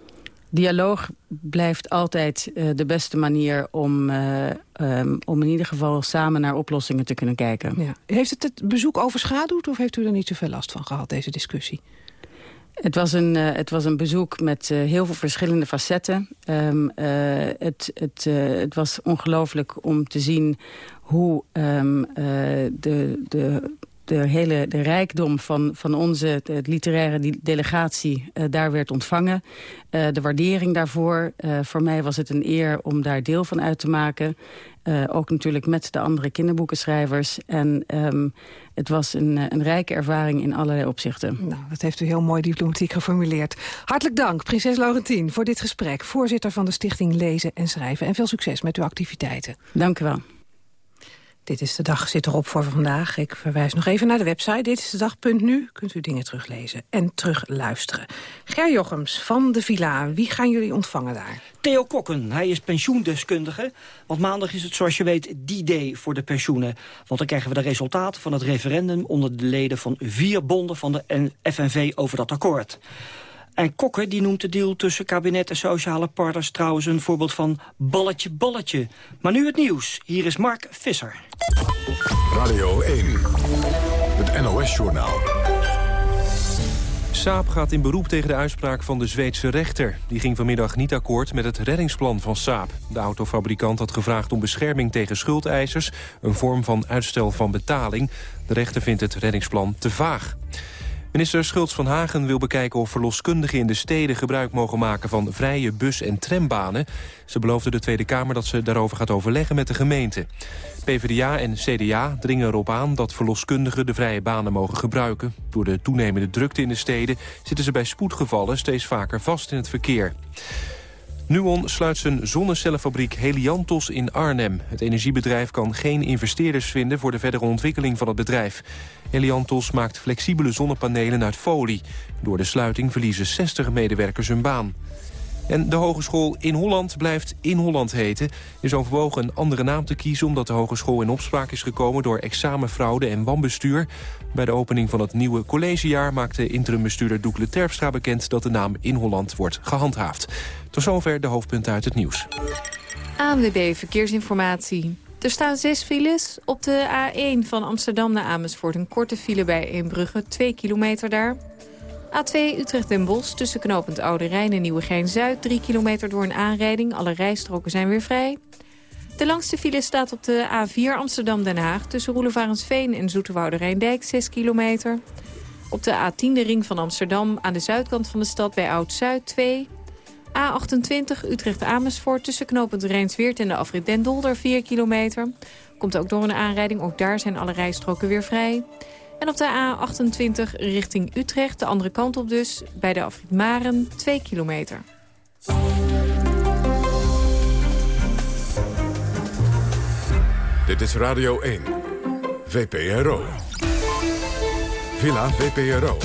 Speaker 13: Dialoog blijft altijd uh, de beste manier om, uh, um, om in ieder geval samen naar oplossingen te kunnen kijken.
Speaker 12: Ja. Heeft het het bezoek overschaduwd of heeft u er niet zoveel last van gehad, deze discussie?
Speaker 13: Het was een, uh, het was een bezoek met uh, heel veel verschillende facetten. Um, uh, het, het, het was ongelooflijk om te zien hoe um, de, de, de hele de rijkdom van, van onze de literaire delegatie daar werd ontvangen. de waardering daarvoor. voor mij was het een eer om daar deel van uit te maken. Uh, ook natuurlijk met de andere kinderboekenschrijvers. En um, het was een, een rijke ervaring in allerlei opzichten.
Speaker 12: Nou, dat heeft u heel mooi diplomatiek geformuleerd. Hartelijk dank, prinses Laurentien, voor dit gesprek. Voorzitter van de Stichting Lezen en Schrijven. En veel succes met uw activiteiten.
Speaker 13: Dank u wel.
Speaker 12: Dit is de dag zit erop voor vandaag. Ik verwijs nog even naar de website. Dit is de dag.nu. Kunt u dingen teruglezen en terugluisteren. Ger Jochems van de Villa. Wie gaan jullie ontvangen daar?
Speaker 20: Theo Kokken. Hij is pensioendeskundige. Want maandag is het, zoals je weet, die day voor de pensioenen. Want dan krijgen we de resultaten van het referendum... onder de leden van vier bonden van de FNV over dat akkoord. En Kokker die noemt de deal tussen kabinet en sociale partners... trouwens een voorbeeld van balletje balletje. Maar nu het nieuws. Hier is Mark Visser.
Speaker 1: Radio 1, het NOS-journaal.
Speaker 2: Saab gaat in beroep tegen de uitspraak van de Zweedse rechter. Die ging vanmiddag niet akkoord met het reddingsplan van Saab. De autofabrikant had gevraagd om bescherming tegen schuldeisers... een vorm van uitstel van betaling. De rechter vindt het reddingsplan te vaag. Minister Schultz van Hagen wil bekijken of verloskundigen in de steden gebruik mogen maken van vrije bus- en trambanen. Ze beloofde de Tweede Kamer dat ze daarover gaat overleggen met de gemeente. PvdA en CDA dringen erop aan dat verloskundigen de vrije banen mogen gebruiken. Door de toenemende drukte in de steden zitten ze bij spoedgevallen steeds vaker vast in het verkeer. Nuon sluit zijn zonnecellenfabriek Heliantos in Arnhem. Het energiebedrijf kan geen investeerders vinden voor de verdere ontwikkeling van het bedrijf. Heliantos maakt flexibele zonnepanelen uit folie. Door de sluiting verliezen 60 medewerkers hun baan. En de Hogeschool in Holland blijft in Holland heten. Is overwogen een andere naam te kiezen... omdat de hogeschool in opspraak is gekomen door examenfraude en wanbestuur. Bij de opening van het nieuwe collegejaar maakte interimbestuurder Doekle Terpstra bekend... dat de naam in Holland wordt gehandhaafd. Tot zover de hoofdpunten uit het nieuws.
Speaker 6: ANWB Verkeersinformatie. Er staan zes files. Op de A1 van Amsterdam naar Amersfoort een korte file bij Eembrugge, 2 kilometer daar. A2 Utrecht-Den Bosch tussen knooppunt Oude Rijn en Nieuwegein-Zuid... 3 kilometer door een aanrijding. Alle rijstroken zijn weer vrij. De langste file staat op de A4 Amsterdam-Den Haag... tussen Roelevarensveen en Zoeterwoude Rijndijk, 6 kilometer. Op de A10 de ring van Amsterdam aan de zuidkant van de stad bij Oud-Zuid 2... A28 Utrecht-Amersfoort tussen knooppunt Rijnsweert en de afrit Den Dolder 4 kilometer. Komt ook door een aanrijding, ook daar zijn alle rijstroken weer vrij. En op de A28 richting Utrecht, de andere kant op dus, bij de afrit Maren 2 kilometer.
Speaker 1: Dit is Radio 1, VPRO. Villa VPRO.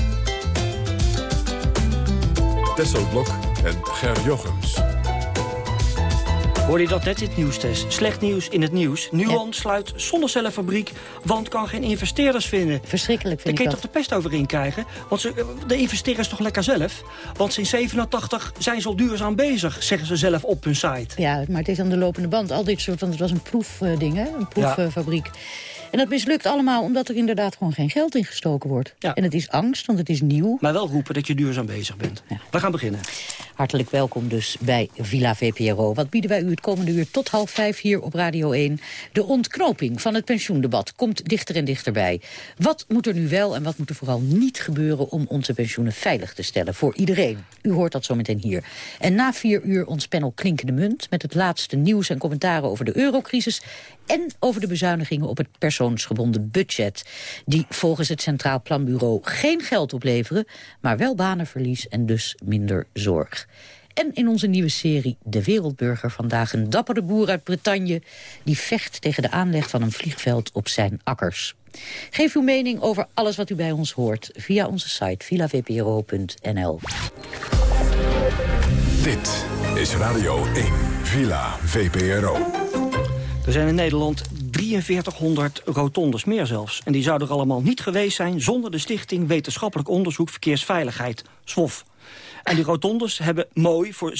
Speaker 1: Tesselblok en Ger Jochems.
Speaker 20: Hoorde je dat net in het nieuwstest? Slecht nieuws in het nieuws. Nuon sluit zonnecellenfabriek, want kan geen investeerders vinden.
Speaker 21: Verschrikkelijk vind
Speaker 20: Daar
Speaker 21: ik
Speaker 20: kun je toch de pest over inkrijgen? Want ze, de investeerders toch lekker zelf? Want sinds 87 zijn ze al duurzaam bezig, zeggen ze zelf op hun site.
Speaker 21: Ja, maar het is aan de lopende band. Al dit soort, want het was een proefding, hè? Een proeffabriek. En dat mislukt allemaal omdat er inderdaad gewoon geen geld in gestoken wordt. En het is angst, want het is nieuw.
Speaker 20: Maar wel roepen dat je duurzaam bezig bent. We gaan beginnen.
Speaker 21: Hartelijk welkom dus bij Villa VPRO. Wat bieden wij u het komende uur tot half vijf hier op Radio 1? De ontknoping van het pensioendebat komt dichter en dichterbij. Wat moet er nu wel en wat moet er vooral niet gebeuren... om onze pensioenen veilig te stellen voor iedereen? U hoort dat zo meteen hier. En na vier uur ons panel Klinkende Munt... met het laatste nieuws en commentaren over de eurocrisis... en over de bezuinigingen op het persoonsgebonden budget... die volgens het Centraal Planbureau geen geld opleveren... maar wel banenverlies en dus minder zorg. En in onze nieuwe serie De Wereldburger vandaag een dappere boer uit Bretagne... die vecht tegen de aanleg van een vliegveld op zijn akkers. Geef uw mening over alles wat u bij ons hoort via onze site villavpro.nl.
Speaker 1: Dit is Radio 1, Villa VPRO.
Speaker 20: Er zijn in Nederland 4300 rotondes, meer zelfs. En die zouden er allemaal niet geweest zijn... zonder de Stichting Wetenschappelijk Onderzoek Verkeersveiligheid, SWOF. En die rotondes hebben mooi voor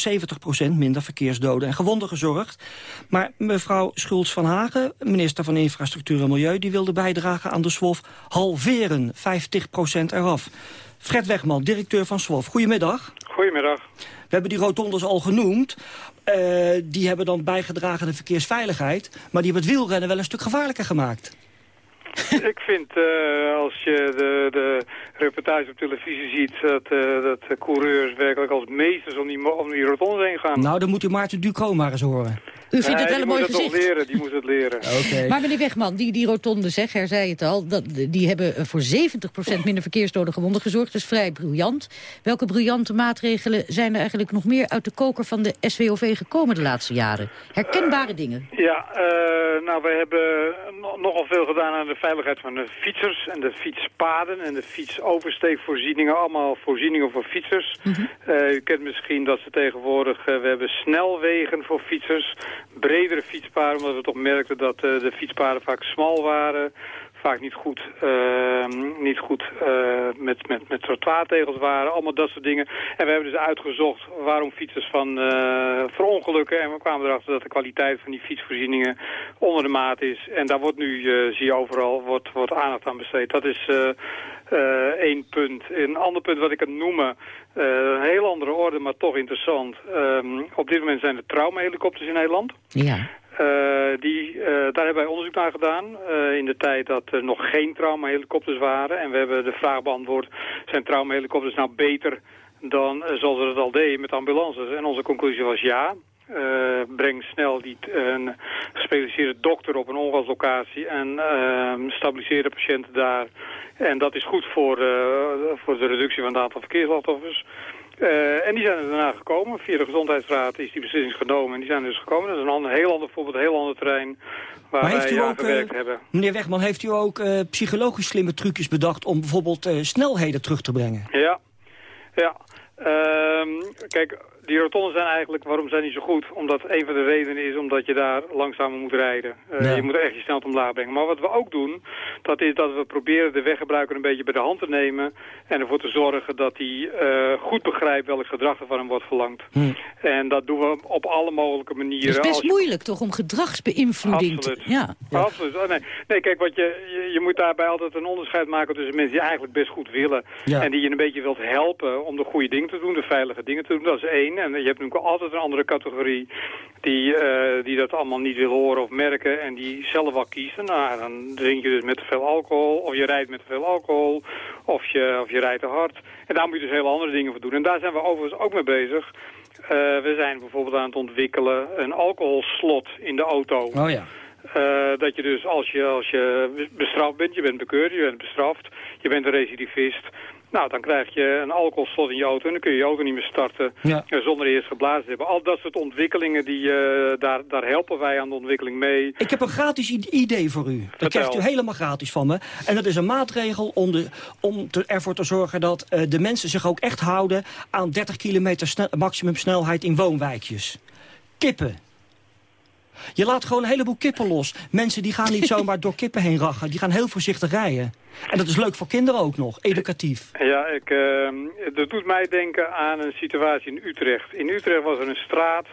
Speaker 20: 70% minder verkeersdoden en gewonden gezorgd. Maar mevrouw Schultz van Hagen, minister van Infrastructuur en Milieu... die wilde bijdragen aan de SWOF halveren, 50% eraf. Fred Wegman, directeur van SWOF. Goedemiddag.
Speaker 22: Goedemiddag.
Speaker 20: We hebben die rotondes al genoemd. Uh, die hebben dan bijgedragen aan de verkeersveiligheid. Maar die hebben het wielrennen wel een stuk gevaarlijker gemaakt. <laughs>
Speaker 22: Ik vind, uh, als je de, de reportage op televisie ziet... dat, uh, dat de coureurs werkelijk als meesters om die, om die rotondes heen gaan.
Speaker 20: Nou, dan moet u Maarten Ducro maar eens horen.
Speaker 21: U vindt het wel een mooi
Speaker 22: gezicht. Die moet het leren, die moet het leren. <laughs>
Speaker 20: okay.
Speaker 21: Maar meneer Wegman, die, die rotonde, zeg, er zei het al... Dat, die hebben voor 70% minder verkeersdoden gewonden gezorgd. Dat is vrij briljant. Welke briljante maatregelen zijn er eigenlijk nog meer uit de koker van de SWOV gekomen de laatste jaren? Herkenbare dingen.
Speaker 22: Ja, uh, nou, wij hebben nogal veel gedaan aan de veiligheid van de fietsers... en de fietspaden en de fietsoversteekvoorzieningen. Allemaal voorzieningen voor fietsers. -hmm. uh, u kent misschien dat ze tegenwoordig... Uh, we hebben snelwegen voor fietsers bredere fietspaden, omdat we toch merkten dat uh, de fietspaden vaak smal waren. Vaak niet goed, uh, niet goed uh, met, met, met trottoirtegels waren. Allemaal dat soort dingen. En we hebben dus uitgezocht waarom fietsers van verongelukken. En we kwamen erachter dat de kwaliteit van die fietsvoorzieningen onder de maat is. En daar wordt nu, zie je overal, wordt, wordt aandacht aan besteed. Dat is uh, één punt. Een ander punt wat ik kan noemen, uh, een heel andere orde, maar toch interessant. Um, op dit moment zijn er traumahelikopters in Nederland.
Speaker 21: Ja.
Speaker 22: Uh, die, uh, daar hebben wij onderzoek naar gedaan uh, in de tijd dat er nog geen traumahelikopters waren. En we hebben de vraag beantwoord, zijn traumahelikopters nou beter dan zoals we het al deden met ambulances? En onze conclusie was ja. Breng snel die, een gespecialiseerde dokter op een ongevalslocatie en uh, stabiliseer de patiënten daar. En dat is goed voor, voor de reductie van het aantal verkeersslachtoffers. En die zijn er daarna gekomen. Via de Gezondheidsraad is die beslissing genomen en die zijn er dus gekomen. Dat is een ander, heel ander voorbeeld, een heel ander terrein waar
Speaker 20: maar
Speaker 22: wij aan
Speaker 20: ook,
Speaker 22: gewerkt hebben.
Speaker 20: Meneer Wegman, heeft u ook psychologisch slimme trucjes bedacht om bijvoorbeeld snelheden terug te brengen?
Speaker 22: Ja, ja. Um, kijk, die rotondes zijn eigenlijk, waarom zijn die zo goed? Omdat een van de redenen is omdat je daar langzamer moet rijden. Uh, ja. Je moet echt je snelheid omlaag brengen. Maar wat we ook doen, dat is dat we proberen de weggebruiker een beetje bij de hand te nemen. En ervoor te zorgen dat hij uh, goed begrijpt welk gedrag er van hem wordt verlangd. Hm. En dat doen we op alle mogelijke manieren.
Speaker 21: Het is best moeilijk toch om gedragsbeïnvloeding
Speaker 22: Absoluut.
Speaker 21: te... Ja.
Speaker 22: ja. Absoluut. Oh, nee. nee, kijk, wat je, je, je, moet daarbij altijd een onderscheid maken tussen mensen die eigenlijk best goed willen. Ja. En die je een beetje wilt helpen om de goede dingen te doen, de veilige dingen te doen. Dat is één. En je hebt natuurlijk altijd een andere categorie die, uh, die dat allemaal niet wil horen of merken en die zelf wel kiezen. Nou, dan drink je dus met te veel alcohol, of je rijdt met te veel alcohol, of je, of je rijdt te hard. En daar moet je dus hele andere dingen voor doen. En daar zijn we overigens ook mee bezig. Uh, we zijn bijvoorbeeld aan het ontwikkelen een alcoholslot in de auto.
Speaker 20: Oh ja.
Speaker 22: Uh, dat je dus als je, als je bestraft bent, je bent bekeurd, je bent bestraft, je bent een recidivist... Nou, dan krijg je een alcoholslot in je auto en dan kun je je auto niet meer starten ja. zonder eerst geblazen te hebben. Al dat soort ontwikkelingen, die, uh, daar, daar helpen wij aan de ontwikkeling mee.
Speaker 20: Ik heb een gratis idee voor u. Dat krijgt u helemaal gratis van me. En dat is een maatregel om, de, om te, ervoor te zorgen dat uh, de mensen zich ook echt houden aan 30 kilometer maximum snelheid in woonwijkjes. Kippen. Je laat gewoon een heleboel kippen los. Mensen die gaan niet <laughs> zomaar door kippen heen rachen. Die gaan heel voorzichtig rijden. En dat is leuk voor kinderen ook nog, educatief.
Speaker 22: Ja, ik, uh, dat doet mij denken aan een situatie in Utrecht. In Utrecht was er een straat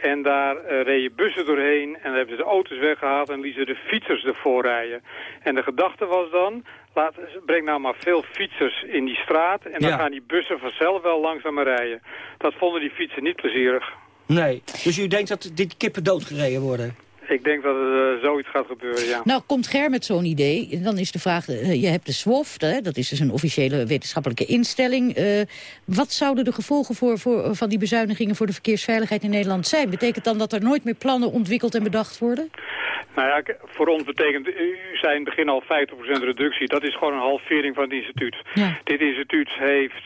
Speaker 22: en daar uh, reden bussen doorheen en dan hebben ze de auto's weggehaald en lieten de fietsers ervoor rijden. En de gedachte was dan, laat, breng nou maar veel fietsers in die straat en dan ja. gaan die bussen vanzelf wel langzamer rijden. Dat vonden die fietsen niet plezierig.
Speaker 20: Nee, dus u denkt dat dit kippen doodgereden worden?
Speaker 22: Ik denk dat er uh, zoiets gaat gebeuren, ja.
Speaker 21: Nou, komt Ger met zo'n idee. Dan is de vraag, uh, je hebt de SWOF, hè, dat is dus een officiële wetenschappelijke instelling. Uh, wat zouden de gevolgen voor, voor, van die bezuinigingen voor de verkeersveiligheid in Nederland zijn? Betekent dan dat er nooit meer plannen ontwikkeld en bedacht worden?
Speaker 22: Nou ja, voor ons betekent, u zei in het begin al 50% reductie. Dat is gewoon een halvering van het instituut. Ja. Dit instituut heeft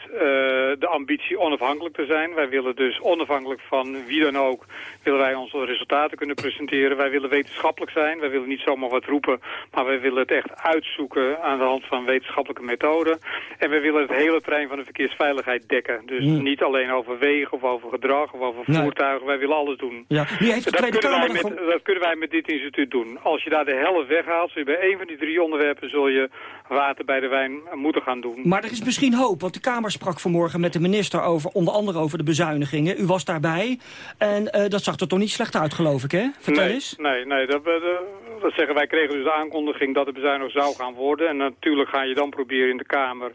Speaker 22: de ambitie onafhankelijk te zijn. Wij willen dus onafhankelijk van wie dan ook, willen wij onze resultaten kunnen presenteren. Wij willen wetenschappelijk zijn. Wij willen niet zomaar wat roepen, maar wij willen het echt uitzoeken aan de hand van wetenschappelijke methoden. En we willen het hele trein van de verkeersveiligheid dekken. Dus mm. niet alleen over wegen of over gedrag of over nee. voertuigen. Wij willen alles doen.
Speaker 20: Ja. heeft de
Speaker 22: dat, kunnen wij met, dat kunnen wij met dit instituut doen. Als je daar de helft weghaalt, zul je bij één van die drie onderwerpen zul je water bij de wijn moeten gaan doen.
Speaker 20: Maar er is misschien hoop, want de Kamer sprak vanmorgen met de minister over, onder andere over de bezuinigingen. U was daarbij en uh, dat zag er toch niet slecht uit, geloof ik, hè? Vertel
Speaker 22: nee,
Speaker 20: eens.
Speaker 22: Nee, nee, dat, dat, zeggen wij kregen dus de aankondiging dat de bezuiniging zou gaan worden. En natuurlijk ga je dan proberen in de Kamer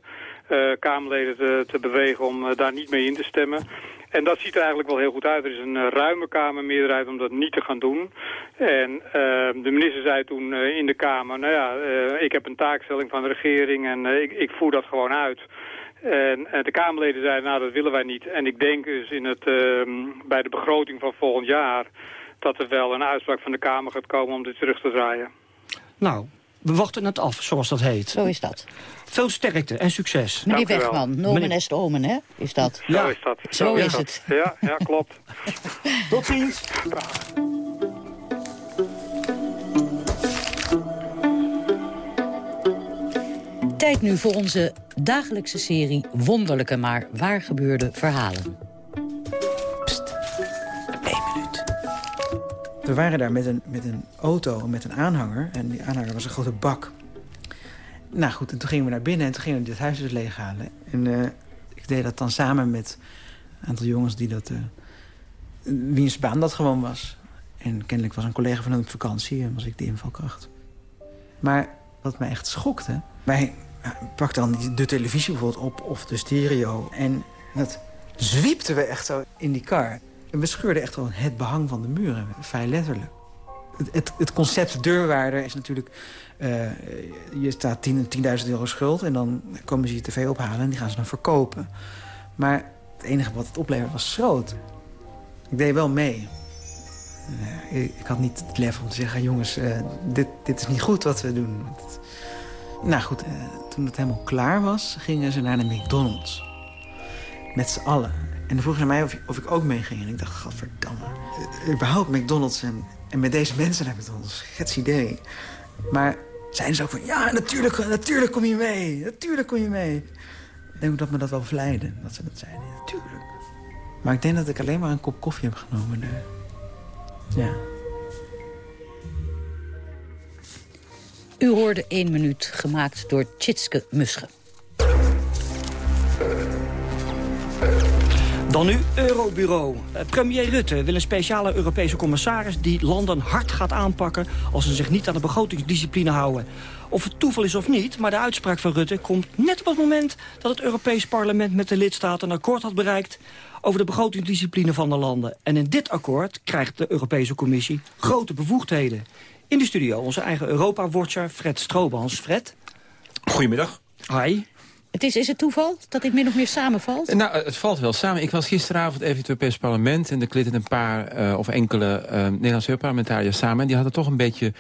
Speaker 22: uh, Kamerleden te, bewegen om uh, daar niet mee in te stemmen. En dat ziet er eigenlijk wel heel goed uit. Er is een uh, ruime Kamermeerderheid om dat niet te gaan doen. En uh, de minister zei toen in de Kamer... nou ja, ik heb een taakstelling van de regering en ik, ik voer dat gewoon uit. En de Kamerleden zeiden, nou dat willen wij niet. En ik denk dus in het, bij de begroting van volgend jaar... dat er wel een uitspraak van de Kamer gaat komen om dit terug te draaien.
Speaker 20: Nou, we wachten het af, zoals dat heet.
Speaker 21: Zo is dat.
Speaker 20: Veel sterkte en succes.
Speaker 21: Meneer Wegman, nomen est omen, hè? Is dat?
Speaker 22: Ja, Zo is dat.
Speaker 21: Zo, Zo is, is het.
Speaker 22: Ja, ja klopt. <laughs>
Speaker 20: Tot ziens.
Speaker 21: Tijd nu voor onze dagelijkse serie Wonderlijke maar waar gebeurde verhalen.
Speaker 23: We waren daar met een, met een auto, met een aanhanger. En die aanhanger was een grote bak. Nou goed, en toen gingen we naar binnen en toen gingen we dit huis dus leeghalen. En uh, ik deed dat dan samen met een aantal jongens die dat... Uh, wiens baan dat gewoon was. En kennelijk was een collega van hen op vakantie en was ik de invalkracht. Maar wat mij echt schokte... Wij pakten dan de televisie bijvoorbeeld op of de stereo. En dat zwiepten we echt zo in die kar. En we scheurden echt gewoon het behang van de muren, vrij letterlijk. Het, het, concept deurwaarder is natuurlijk... Uh, je staat 10.000 10 euro schuld en dan komen ze je tv ophalen... en die gaan ze dan verkopen. Maar het enige wat het opleverde was schroot. Ik deed wel mee. Uh, ik, had niet het lef om te zeggen... jongens, uh, dit, dit is niet goed wat we doen. Nou goed, toen het helemaal klaar was... gingen ze naar de McDonald's. Met z'n allen. En dan vroegen ze mij of, of ik ook meeging. En ik dacht, gadverdamme. Überhaupt McDonald's en, en met deze mensen naar McDonald's. Gets idee. Maar zeiden ze ook van... Ja, natuurlijk, natuurlijk kom je mee. Natuurlijk kom je mee. Ik denk dat me dat wel verleiden, dat ze dat zeiden. Natuurlijk. Maar ik denk dat ik alleen maar een kop koffie heb genomen nu. Ja.
Speaker 21: U hoorde één minuut, gemaakt door Tjitske Musche.
Speaker 20: Dan nu Eurobureau. Eh, Premier Rutte wil een speciale Europese commissaris... die landen hard gaat aanpakken als ze zich niet aan de begrotingsdiscipline houden. Of het toeval is of niet, maar de uitspraak van Rutte komt net op het moment... dat het Europees Parlement met de lidstaten een akkoord had bereikt... over de begrotingsdiscipline van de landen. En in dit akkoord krijgt de Europese Commissie grote bevoegdheden. In de studio onze eigen Europa-watcher Fred Stroobans. Fred?
Speaker 24: Goedemiddag.
Speaker 20: Hi.
Speaker 21: Het is, is het toeval dat dit min of meer samenvalt?
Speaker 24: Nou, het valt wel samen. Ik was gisteravond even in het Europees Parlement... en er klitten een paar uh, of enkele uh, Nederlandse Europarlementariërs samen... en die hadden toch een beetje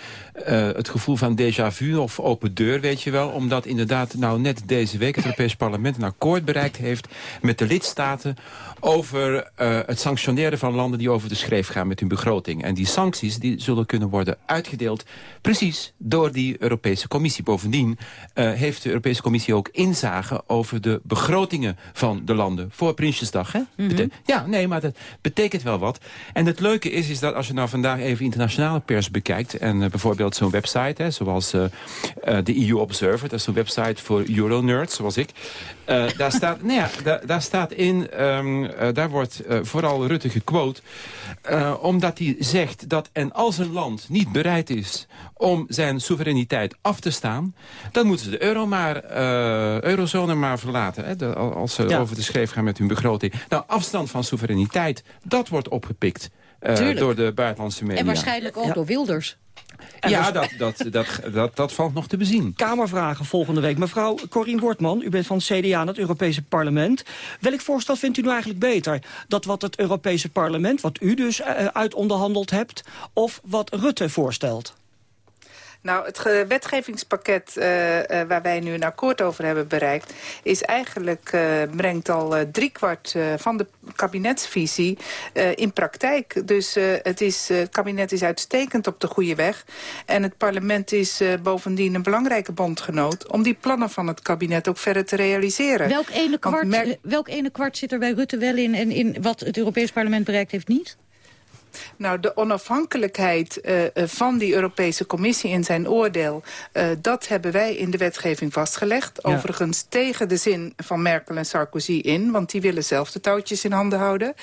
Speaker 24: uh, het gevoel van déjà vu of open deur, weet je wel. Omdat inderdaad nou net deze week het Europees Parlement een akkoord bereikt heeft... met de lidstaten over het sanctioneren van landen die over de schreef gaan met hun begroting. En die sancties die zullen kunnen worden uitgedeeld precies door die Europese Commissie. Bovendien heeft de Europese Commissie ook inzage over de begrotingen van de landen. Voor Prinsjesdag, hè? Mm -hmm. Ja, nee, maar dat betekent wel wat. En het leuke is, is dat als je nou vandaag even internationale pers bekijkt... en uh, bijvoorbeeld zo'n website, hè, zoals de EU Observer... dat is een website voor Euronerds, zoals ik... daar, staat, nou ja, daar, daar staat in, um, daar wordt vooral Rutte gequote... omdat hij zegt dat en als een land niet bereid is om zijn soevereiniteit af te staan... dan moeten ze de euro maar, uh, eurozone maar verlaten. Hè, de, als ze ja. over de schreef gaan met hun begroting. Nou, afstand van soevereiniteit, dat wordt opgepikt uh, door de buitenlandse media.
Speaker 21: En waarschijnlijk ook ja. door Wilders.
Speaker 24: En ja, dat, dat, dat, dat, dat valt nog te bezien.
Speaker 20: Kamervragen volgende week. Mevrouw Corien Wortman, u bent van CDA het Europese parlement. Welk voorstel vindt u nu eigenlijk beter? Dat wat het Europese parlement, wat u dus uh, uitonderhandeld hebt... of wat Rutte voorstelt?
Speaker 25: Nou, het wetgevingspakket uh, uh, waar wij nu een akkoord over hebben bereikt... is eigenlijk, uh, brengt al driekwart van de kabinetsvisie in praktijk. Dus het, is, het kabinet is uitstekend op de goede weg. En het parlement is bovendien een belangrijke bondgenoot... om die plannen van het kabinet ook verder te realiseren.
Speaker 21: Welk ene kwart, welk ene kwart zit er bij Rutte wel in... en in wat het Europees Parlement bereikt heeft niet?
Speaker 25: Nou, de onafhankelijkheid uh, van die Europese Commissie in zijn oordeel... Uh, dat hebben wij in de wetgeving vastgelegd. Ja. Overigens tegen de zin van Merkel en Sarkozy in... want die willen zelf de touwtjes in handen houden.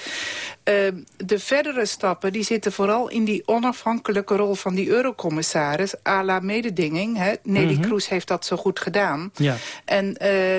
Speaker 25: Uh, de verdere stappen die zitten vooral in die onafhankelijke rol van die eurocommissaris... à la mededinging. Hè. Nelly mm -hmm. Kroes heeft dat zo goed gedaan. Ja. En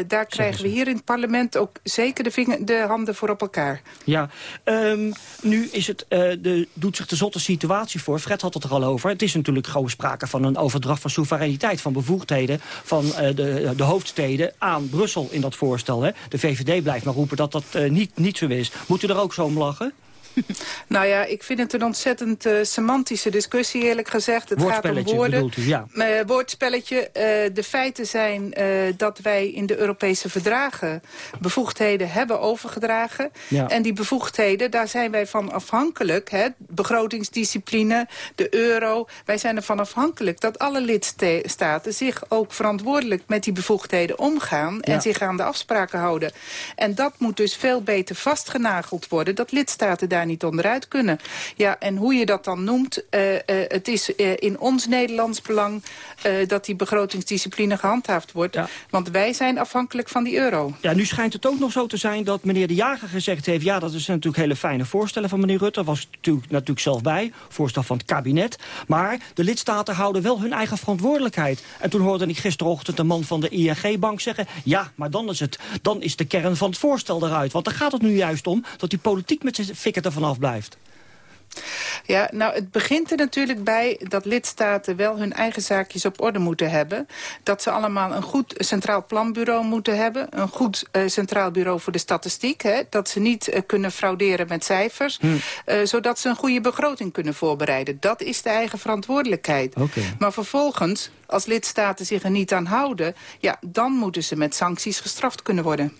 Speaker 25: daar krijgen we hier in het parlement ook zeker de, vinger, de handen voor op elkaar.
Speaker 20: Ja, um, nu is het de doet zich de zotte situatie voor. Fred had het er al over. Het is natuurlijk gewoon sprake van een overdracht van soevereiniteit... van bevoegdheden van uh, de, de hoofdsteden aan Brussel in dat voorstel. Hè. De VVD blijft maar roepen dat dat uh, niet, niet zo is. Moet u er ook zo om lachen? <laughs>
Speaker 25: Nou ja, ik vind het een ontzettend uh, semantische discussie, eerlijk gezegd. Het gaat om woorden.
Speaker 20: U, ja.
Speaker 25: uh, woordspelletje. Uh, de feiten zijn dat wij in de Europese verdragen bevoegdheden hebben overgedragen. Ja. En die bevoegdheden, daar zijn wij van afhankelijk. Hè, begrotingsdiscipline, de euro. Wij zijn ervan afhankelijk dat alle lidstaten zich ook verantwoordelijk met die bevoegdheden omgaan. Ja. En zich aan de afspraken houden. En dat moet dus veel beter vastgenageld worden. Dat lidstaten daar niet onderuit kunnen. Ja, en hoe je dat dan noemt, uh, uh, het is uh, in ons Nederlands belang... dat die begrotingsdiscipline gehandhaafd wordt. Ja. Want wij zijn afhankelijk van die euro.
Speaker 20: Ja, nu schijnt het ook nog zo te zijn dat meneer De Jager gezegd heeft... ja, dat is natuurlijk hele fijne voorstellen van meneer Rutte. was natuurlijk, natuurlijk zelf bij, voorstel van het kabinet. Maar de lidstaten houden wel hun eigen verantwoordelijkheid. En toen hoorde ik gisterochtend een man van de ING-bank zeggen... ja, maar dan is, het, dan is de kern van het voorstel eruit. Want daar gaat het nu juist om dat die politiek met zijn fikker er vanaf blijft.
Speaker 25: Ja, nou, het begint er natuurlijk bij dat lidstaten wel hun eigen zaakjes op orde moeten hebben. Dat ze allemaal een goed centraal planbureau moeten hebben. Een goed uh, centraal bureau voor de statistiek. Hè, dat ze niet uh, kunnen frauderen met cijfers. Hmm. Uh, zodat ze een goede begroting kunnen voorbereiden. Dat is de eigen verantwoordelijkheid.
Speaker 20: Okay.
Speaker 25: Maar vervolgens, als lidstaten zich er niet aan houden... ja, dan moeten ze met sancties gestraft kunnen worden.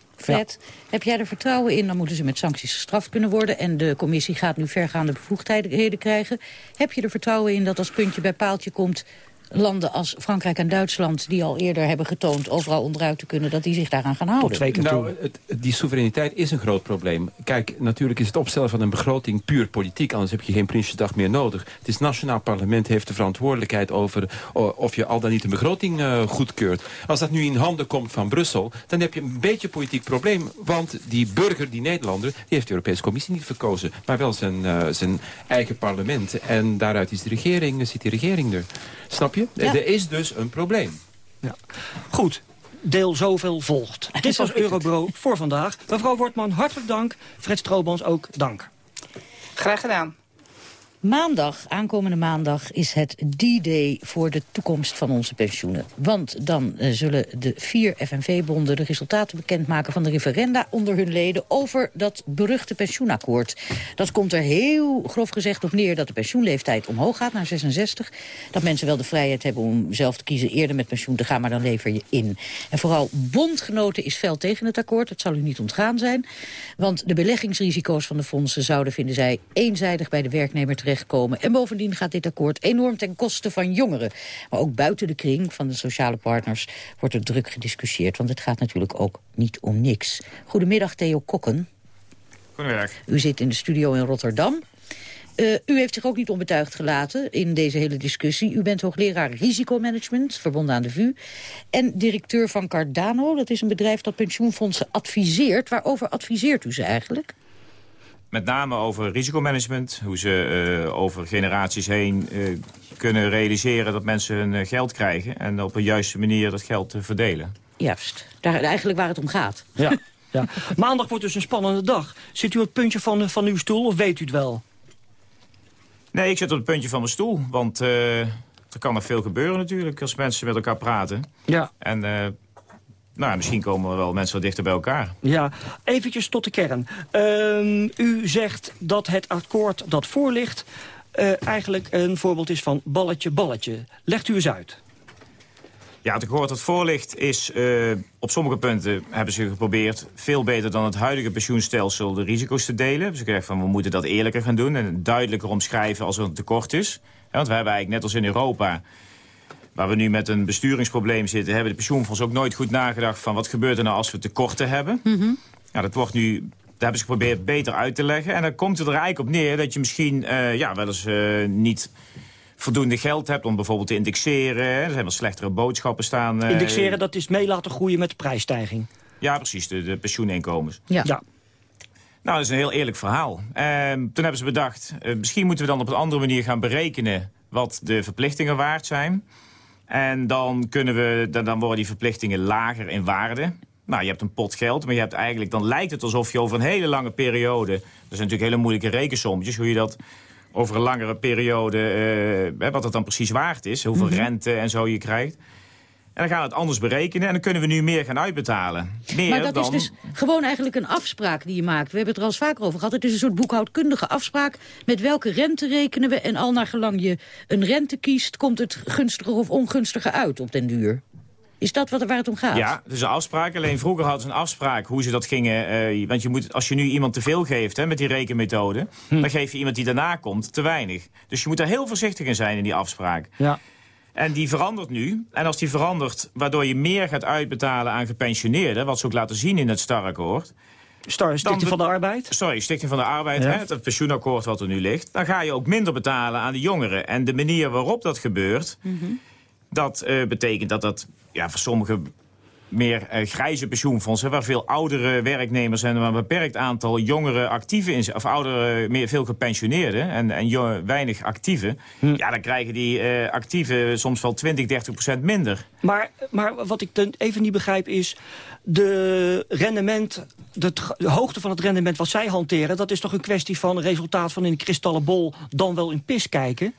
Speaker 21: Heb jij er vertrouwen in? Dan moeten ze met sancties gestraft kunnen worden. En de commissie gaat nu vergaande bevoegdheden krijgen. Heb je er vertrouwen in dat als puntje bij paaltje komt... landen als Frankrijk en Duitsland... die al eerder hebben getoond overal onderuit te kunnen... dat die zich daaraan gaan houden.
Speaker 24: twee keer nou, het, die soevereiniteit is een groot probleem. Kijk, natuurlijk is het opstellen van een begroting puur politiek. Anders heb je geen Prinsjesdag meer nodig. Het is nationaal parlement heeft de verantwoordelijkheid over... of je al dan niet een begroting uh, goedkeurt. Als dat nu in handen komt van Brussel... dan heb je een beetje politiek probleem. Want die burger, die Nederlander... die heeft de Europese Commissie niet verkozen. Maar wel zijn, uh, zijn eigen parlement. En daaruit is de regering, zit die regering er. Snap je? Er is dus een probleem.
Speaker 20: Ja. Goed, deel zoveel volgt. <laughs> Dit was Eurobro voor vandaag. Mevrouw Wortman, hartelijk dank. Fred Stroobans ook dank.
Speaker 25: Graag gedaan.
Speaker 21: Maandag, aankomende maandag, is het D-Day voor de toekomst van onze pensioenen. Want dan uh, zullen de vier FNV-bonden de resultaten bekendmaken van de referenda onder hun leden over dat beruchte pensioenakkoord. Dat komt er heel grof gezegd op neer dat de pensioenleeftijd omhoog gaat naar 66. Dat mensen wel de vrijheid hebben om zelf te kiezen eerder met pensioen te gaan, maar dan lever je in. En vooral bondgenoten is fel tegen het akkoord, dat zal u niet ontgaan zijn. Want de beleggingsrisico's van de fondsen zouden, vinden zij, eenzijdig bij de werknemer terecht terechtkomen. En bovendien gaat dit akkoord enorm ten koste van jongeren. Maar ook buiten de kring van de sociale partners wordt er druk gediscussieerd. Want het gaat natuurlijk ook niet om niks. Goedemiddag Theo Kokken.
Speaker 26: Goedemiddag.
Speaker 21: U zit in de studio in Rotterdam. Uh, u heeft zich ook niet onbetuigd gelaten in deze hele discussie. U bent hoogleraar risicomanagement, verbonden aan de VU. En directeur van Cardano, dat is een bedrijf dat pensioenfondsen adviseert. Waarover adviseert u ze eigenlijk?
Speaker 26: Met name over risicomanagement. Hoe ze uh, over generaties heen uh, kunnen realiseren dat mensen hun uh, geld krijgen. En op een juiste manier dat geld verdelen.
Speaker 21: Juist. Daar, eigenlijk waar het om gaat.
Speaker 20: Ja. <laughs> ja. Maandag wordt dus een spannende dag. Zit u op het puntje van, van uw stoel of weet u het wel?
Speaker 26: Nee, ik zit op het puntje van mijn stoel. Want er kan nog veel gebeuren natuurlijk als mensen met elkaar praten.
Speaker 20: Ja.
Speaker 26: En nou, misschien komen er wel mensen wat dichter bij elkaar.
Speaker 20: Ja, eventjes tot de kern. Uh, u zegt dat het akkoord dat voor ligt... Uh, eigenlijk een voorbeeld is van balletje, balletje. Legt u eens uit.
Speaker 26: Ja, het akkoord dat voor ligt is... Uh, op sommige punten hebben ze geprobeerd... veel beter dan het huidige pensioenstelsel de risico's te delen. Dus ik zeg van, we moeten dat eerlijker gaan doen... en duidelijker omschrijven als er een tekort is. Ja, want we hebben eigenlijk net als in Europa waar we nu met een besturingsprobleem zitten... hebben de pensioenfondsen ook nooit goed nagedacht van... wat gebeurt er nou als we tekorten hebben. Mm ja, dat wordt nu daar hebben ze geprobeerd beter uit te leggen. En dan komt het er eigenlijk op neer dat je misschien uh, ja, wel eens uh, niet voldoende geld hebt om bijvoorbeeld te indexeren. Er zijn wel slechtere boodschappen staan.
Speaker 20: Uh, indexeren, dat is mee laten groeien met de prijsstijging.
Speaker 26: Ja, precies, de, de pensioeninkomens.
Speaker 21: Ja. ja.
Speaker 26: Nou, dat is een heel eerlijk verhaal. Ehm, toen hebben ze bedacht, misschien moeten we dan op een andere manier gaan berekenen... wat de verplichtingen waard zijn. En dan, kunnen we, dan, dan worden die verplichtingen lager in waarde. Nou, je hebt een pot geld, maar je hebt eigenlijk, dan lijkt het alsof je over een hele lange periode... dat zijn natuurlijk hele moeilijke rekensommetjes, hoe je dat over een langere periode... Uh, wat het dan precies waard is, hoeveel mhm. rente en zo je krijgt... En dan gaan we het anders berekenen en dan kunnen we nu meer gaan uitbetalen. Meer
Speaker 21: maar dat is dus gewoon eigenlijk een afspraak die je maakt. We hebben het er al eens vaker over gehad. Het is een soort boekhoudkundige afspraak. Met welke rente rekenen we en al naar gelang je een rente kiest... komt het gunstiger of ongunstiger uit op den duur. Is dat wat, waar het om gaat?
Speaker 26: Ja, dus een afspraak. Alleen vroeger hadden ze een afspraak hoe ze dat gingen. Uh, want je moet, als je nu iemand te veel geeft hè, met die rekenmethode... Hm. dan geef je iemand die daarna komt te weinig. Dus je moet daar heel voorzichtig in zijn in die afspraak.
Speaker 20: Ja.
Speaker 26: En die verandert nu. En als die verandert, waardoor je meer gaat uitbetalen aan gepensioneerden... wat ze ook laten zien in het Starakkoord...
Speaker 20: Star, Stichting van de Arbeid?
Speaker 26: Sorry, Stichting van de Arbeid, hè, het pensioenakkoord wat er nu ligt. Dan ga je ook minder betalen aan de jongeren. En de manier waarop dat gebeurt... Mhm. dat uh, betekent dat dat ja, voor sommige meer uh, grijze pensioenfondsen... waar veel oudere werknemers en een beperkt aantal jongere actieven... In, of oudere, meer, veel gepensioneerden en, en weinig actieven... Hm. ja, dan krijgen die uh, actieven soms wel 20, 30 procent minder.
Speaker 20: Maar, maar wat ik even niet begrijp is... de rendement, de, de, hoogte van het rendement wat zij hanteren... dat is toch een kwestie van resultaat van in de kristallen bol... dan wel in pis kijken...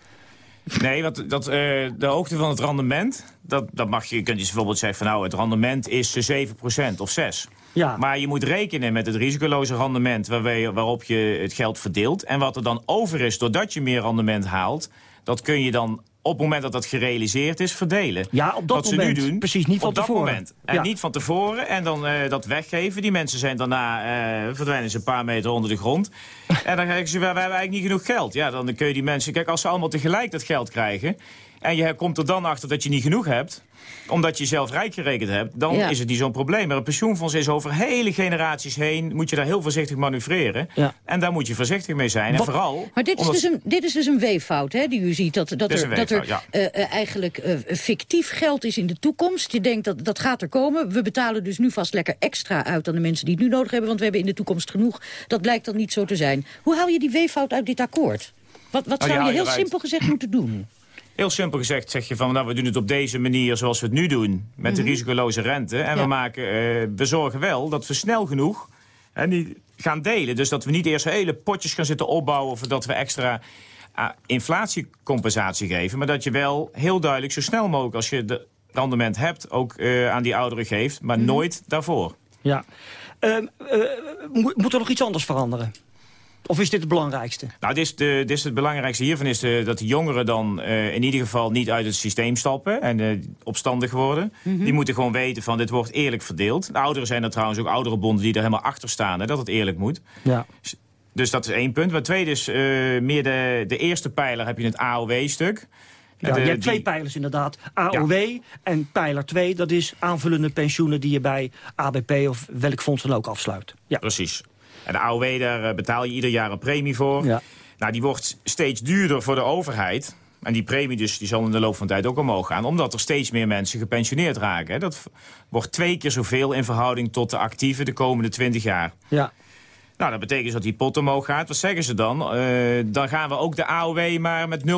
Speaker 26: Nee, want dat, uh, de hoogte van het rendement, dat, dat mag je, je kunt je bijvoorbeeld zeggen van nou, het rendement is 7% of 6. Ja. Maar je moet rekenen met het risicoloze rendement waarop je het geld verdeelt. En wat er dan over is doordat je meer rendement haalt, dat kun je dan op het moment dat dat gerealiseerd is, verdelen.
Speaker 20: Ja, op dat
Speaker 26: Wat
Speaker 20: moment.
Speaker 26: ze nu doen,
Speaker 20: precies, niet van
Speaker 26: op
Speaker 20: tevoren.
Speaker 26: dat moment. En niet van tevoren. En dan uh, dat weggeven. Die mensen zijn daarna, uh, verdwijnen ze een paar meter onder de grond. <laughs> en dan zeggen ze, we hebben eigenlijk niet genoeg geld. Ja, dan kun je die mensen... Kijk, als ze allemaal tegelijk dat geld krijgen... en je komt er dan achter dat je niet genoeg hebt omdat je zelf rijk gerekend hebt, dan is het niet zo'n probleem. Maar een pensioenfonds is over hele generaties heen... moet je daar heel voorzichtig manoeuvreren. En daar moet je voorzichtig mee zijn. En vooral...
Speaker 21: Maar dit is, dus een, dit is dus een weeffout, hè, die u ziet. Dat, dat er, dat er uh, eigenlijk uh, fictief geld is in de toekomst. Je denkt, dat, dat gaat er komen. We betalen dus nu vast lekker extra uit aan de mensen die het nu nodig hebben... want we hebben in de toekomst genoeg. Dat blijkt dan niet zo te zijn. Hoe haal je die weeffout uit dit akkoord? Wat, wat oh, zou je heel simpel gezegd moeten doen?
Speaker 26: Heel simpel gezegd zeg je van, nou, we doen het op deze manier zoals we het nu doen. Met de mhm. risicoloze rente. En we, maken, uh, we zorgen wel dat we snel genoeg hè, niet gaan delen. Dus dat we niet eerst hele potjes gaan zitten opbouwen... of dat we extra uh, inflatiecompensatie geven. Maar dat je wel heel duidelijk zo snel mogelijk als je de rendement hebt... ook uh, aan die ouderen geeft, maar mhm. nooit daarvoor.
Speaker 20: Ja. Ehm, moet er nog iets anders veranderen? Of is dit het belangrijkste?
Speaker 26: Nou, dit is, de, dit is het belangrijkste hiervan is de, dat de jongeren dan uh, in ieder geval niet uit het systeem stappen en uh, opstandig worden. Mhm. Die moeten gewoon weten van dit wordt eerlijk verdeeld. De ouderen zijn er trouwens ook oudere bonden die er helemaal achter staan, hè, dat het eerlijk moet. Ja. Dus dat is één punt. Maar tweede is uh, meer de, de eerste pijler heb je het AOW-stuk.
Speaker 20: Ja, je hebt twee pijlers inderdaad. AOW en pijler 2, dat is aanvullende pensioenen die je bij ABP of welk fonds dan ook afsluit.
Speaker 26: Ja. Precies. En de AOW, daar eh, betaal je ieder jaar een premie voor. Ja. Nou, die wordt steeds duurder voor de overheid. En die premie dus, die zal in de loop van de tijd ook omhoog gaan. Omdat er steeds meer mensen gepensioneerd raken. Dat wordt twee keer zoveel in verhouding tot de actieven de komende 20 jaar. Ja. Nou, dat betekent dus dat die pot omhoog gaat. Wat zeggen ze dan? Uh, dan gaan we ook de AOW maar met 0,6%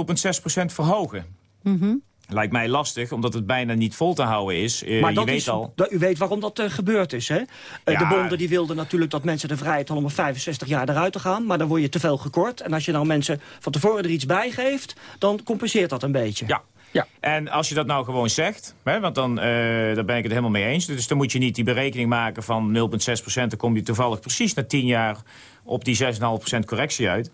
Speaker 26: verhogen. Mm Lijkt mij lastig, omdat het bijna niet vol te houden is. Uh, maar je weet
Speaker 20: is,
Speaker 26: al...
Speaker 20: u weet waarom dat uh, gebeurd is, hè? Uh, De bonden die wilden natuurlijk dat mensen de vrijheid hadden om 65 jaar eruit te gaan. Maar dan word je te veel gekort. En als je dan mensen van tevoren er iets bij geeft, dan compenseert dat een beetje.
Speaker 26: Ja, ja. En als je dat nou gewoon zegt, hè, want dan daar ben ik het helemaal mee eens. Dus dan moet je niet die berekening maken van 0,6% Dan kom je toevallig precies na 10 jaar op die 6,5% correctie uit.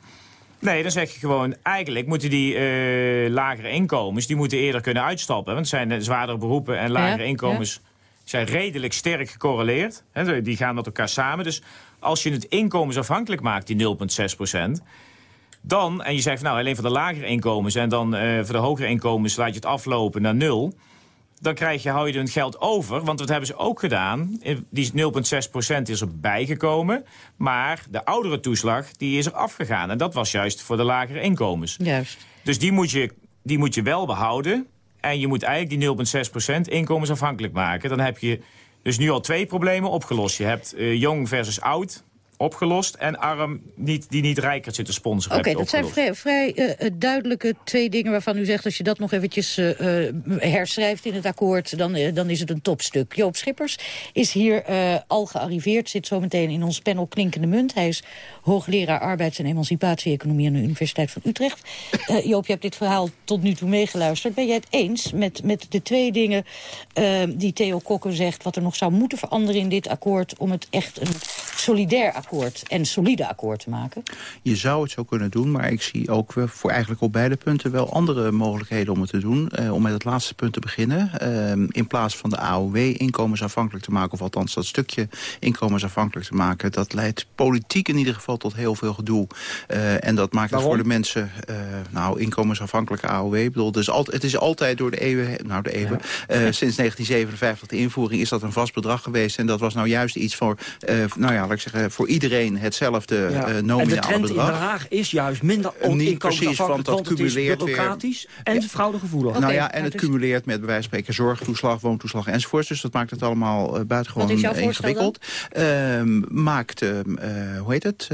Speaker 26: Nee, dan zeg je gewoon, eigenlijk moeten die uh, lagere inkomens... die moeten eerder kunnen uitstappen. Want het zijn zwaardere beroepen en lagere inkomens... zijn redelijk sterk gecorreleerd. Hè, die gaan met elkaar samen. Dus als je het inkomensafhankelijk maakt, die 0,6 procent... dan, en je zegt nou alleen voor de lagere inkomens... en dan uh, voor de hogere inkomens laat je het aflopen naar nul dan krijg je, hou je hun geld over. Want wat hebben ze ook gedaan? Die 0,6% is er bijgekomen. Maar de oudere toeslag die is er afgegaan. En dat was juist voor de lagere inkomens.
Speaker 21: Juist.
Speaker 26: Dus die moet je, die moet je wel behouden. En je moet eigenlijk die 0,6% inkomensafhankelijk maken. Dan heb je dus nu al twee problemen opgelost. Je hebt uh, jong versus oud opgelost. En arm niet, die niet rijker zit te sponsoren.
Speaker 21: Oké, dat zijn vrij, vrij uh, duidelijke twee dingen waarvan u zegt... als je dat nog eventjes uh, herschrijft in het akkoord... Dan, dan is het een topstuk. Joop Schippers is hier al gearriveerd. Zit zometeen in ons panel Klinkende Munt. Hij is hoogleraar arbeids- en emancipatie-economie... aan de Universiteit van Utrecht. Joop, je hebt dit verhaal tot nu toe meegeluisterd. Ben jij het eens met, met de twee dingen die Theo Kokken zegt... wat er nog zou moeten veranderen in dit akkoord... om het echt een solidair akkoord en solide akkoord te maken?
Speaker 27: Je zou het zo kunnen doen, maar ik zie ook voor eigenlijk op beide punten wel andere mogelijkheden om het te doen. Eh, om met het laatste punt te beginnen. Eh, in plaats van de AOW inkomensafhankelijk te maken, of althans dat stukje inkomensafhankelijk te maken, dat leidt politiek in ieder geval tot heel veel gedoe. Uh, en dat maakt het voor de mensen, uh, nou inkomensafhankelijke AOW, ik bedoel, dus al, het is altijd door de eeuwen, nou de eeuwen, ja. sinds 1957 de invoering is dat een vast bedrag geweest. En dat was nou juist iets voor, nou ja, laat ik zeggen, voor iedereen hetzelfde ja. uh, nominale bedrag. En de trend
Speaker 20: in Den Haag is juist minder
Speaker 27: Niet precies, want dat cumuleert
Speaker 20: bureaucratisch weer. en fraudegevoelig.
Speaker 27: Okay, nou ja, en het dus... cumuleert met bij wijze van spreken zorgtoeslag, woontoeslag enzovoort. Dus dat maakt het allemaal uh, buitengewoon ingewikkeld. Uh, maakt, ehm, uh, hoe heet het,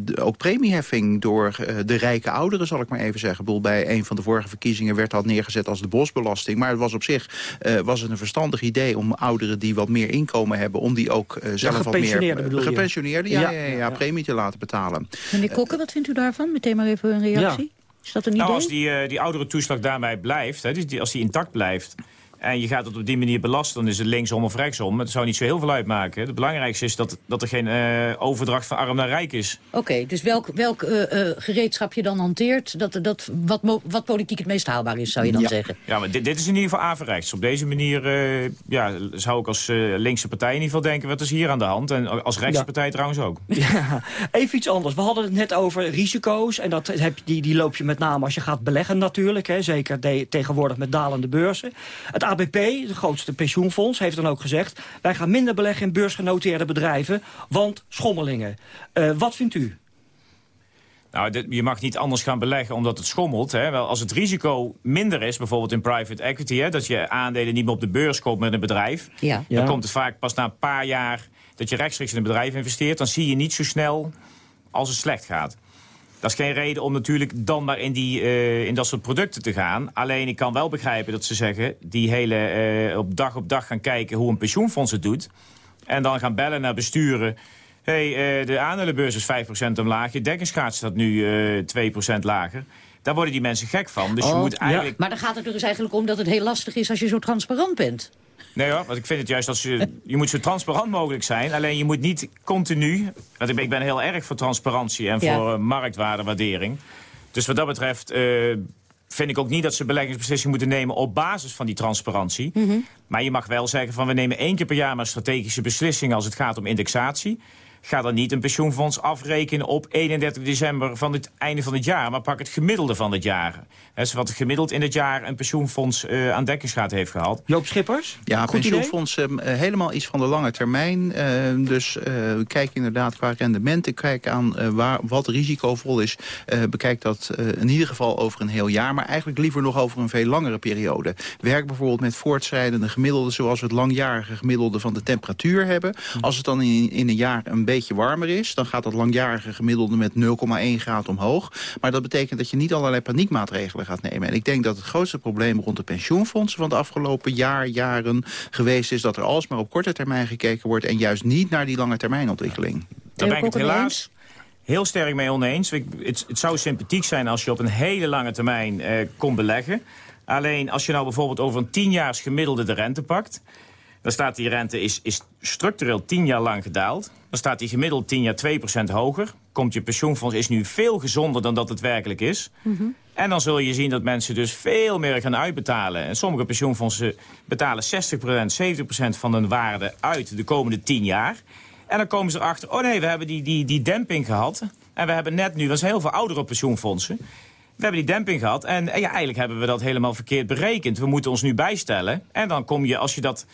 Speaker 27: de, ook premieheffing door de rijke ouderen, zal ik maar even zeggen. Ik bedoel, bij een van de vorige verkiezingen werd dat neergezet als de bosbelasting. Maar het was op zich was het een verstandig idee om ouderen die wat meer inkomen hebben, om die ook zelf wat meer... Gepensioneerden, ja, ja, ja, premie te laten betalen.
Speaker 21: Meneer Kokken, wat vindt u daarvan? Meteen maar even een reactie. Is dat een
Speaker 26: nou,
Speaker 21: idee?
Speaker 26: als die, uh, die oudere toeslag daarmee blijft, hè, dus die, als die intact blijft... en je gaat het op die manier belasten, dan is het linksom of rechtsom. Het zou niet zo heel veel uitmaken. Het belangrijkste is dat, dat er geen uh, overdracht van arm naar rijk is.
Speaker 21: Oké, dus welk, welk uh, uh, gereedschap je dan hanteert, dat, dat, wat, wat politiek het meest haalbaar is, zou je dan
Speaker 26: ja.
Speaker 21: zeggen?
Speaker 26: Ja, maar dit, dit, is in ieder geval averechts. Op deze manier ja, zou ik als linkse partij in ieder geval denken... wat is hier aan de hand? En als rechtse ja. partij trouwens ook. <laughs>
Speaker 20: Ja, even iets anders. We hadden het net over risico's. En dat heb, die, die loop je met name als je gaat beleggen natuurlijk. Hè, zeker de, tegenwoordig met dalende beurzen. Het ABP, het grootste pensioenfonds, heeft dan ook gezegd... wij gaan minder beleggen in beursgenoteerde bedrijven, want schommelingen. Uh, wat vindt u?
Speaker 26: Nou, dit, je mag niet anders gaan beleggen omdat het schommelt. Hè. Wel, als het risico minder is, bijvoorbeeld in private equity... Hè, dat je aandelen niet meer op de beurs koopt met een bedrijf...
Speaker 21: Ja.
Speaker 26: dan
Speaker 21: ja.
Speaker 26: komt het vaak pas na een paar jaar dat je rechtstreeks in een bedrijf investeert... dan zie je niet zo snel als het slecht gaat. Dat is geen reden om natuurlijk dan maar in, die, uh, in dat soort producten te gaan. Alleen ik kan wel begrijpen dat ze zeggen... die hele uh, op dag op dag gaan kijken hoe een pensioenfonds het doet... en dan gaan bellen naar besturen... hey, uh, de aandelenbeurs is 5% omlaag, je dekkingsgraad staat nu 2% lager... Daar worden die mensen gek van. Dus
Speaker 21: oh,
Speaker 26: je moet eigenlijk...
Speaker 21: ja. Maar dan gaat het er dus eigenlijk om dat het heel lastig is als je zo transparant bent.
Speaker 26: Nee hoor, want ik vind het juist dat je, je moet zo transparant mogelijk zijn. Alleen je moet niet continu... Want ik ben, ik ben heel erg voor transparantie en
Speaker 21: Ja.
Speaker 26: voor uh, marktwaardewaardering. Dus wat dat betreft uh, vind ik ook niet dat ze beleggingsbeslissingen moeten nemen... op basis van die transparantie.
Speaker 21: Mhm.
Speaker 26: Maar je mag wel zeggen van we nemen één keer per jaar... maar strategische beslissingen als het gaat om indexatie. Ga dan niet een pensioenfonds afrekenen op 31 december van het einde van het jaar... maar pak het gemiddelde van het jaar. Dat is wat gemiddeld in het jaar een pensioenfonds uh, aan dekkingsgraad heeft gehad.
Speaker 20: Joop Schippers?
Speaker 27: Ja,
Speaker 20: Goed
Speaker 27: pensioenfondsen uh, helemaal iets van de lange termijn. Uh, dus kijk inderdaad qua rendementen, kijk aan waar, wat risicovol is. bekijk dat in ieder geval over een heel jaar, maar eigenlijk liever nog over een veel langere periode. Werk bijvoorbeeld met voortschrijdende gemiddelden zoals we het langjarige gemiddelde van de temperatuur hebben. Als het dan in, in een jaar een beetje warmer is, dan gaat dat langjarige gemiddelde met 0,1 graad omhoog. Maar dat betekent dat je niet allerlei paniekmaatregelen gaat nemen. En ik denk dat het grootste probleem rond de pensioenfondsen van de afgelopen jaar, jaren geweest is dat er alsmaar op korte termijn gekeken wordt en juist niet naar die lange termijnontwikkeling.
Speaker 26: Daar ben ik het helaas heel sterk mee oneens. Het, het zou sympathiek zijn als je op een hele lange termijn eh, kon beleggen. Alleen als je nou bijvoorbeeld over een 10 jaar gemiddelde de rente pakt... dan staat die rente is, is structureel 10 jaar lang gedaald. Dan staat die gemiddeld 10 jaar 2% hoger. Komt je pensioenfonds is nu veel gezonder dan dat het werkelijk is.
Speaker 21: Mhm.
Speaker 26: Mm -hmm. En dan zul je zien dat mensen dus veel meer gaan uitbetalen. En sommige pensioenfondsen betalen 60%, 70% van hun waarde uit de komende 10 jaar. En dan komen ze erachter, oh nee, we hebben die, die, die demping gehad. En we hebben net nu, dat zijn heel veel oudere pensioenfondsen... We hebben die demping gehad en, en ja, eigenlijk hebben we dat helemaal verkeerd berekend. We moeten ons nu bijstellen. En dan kom je, als je dat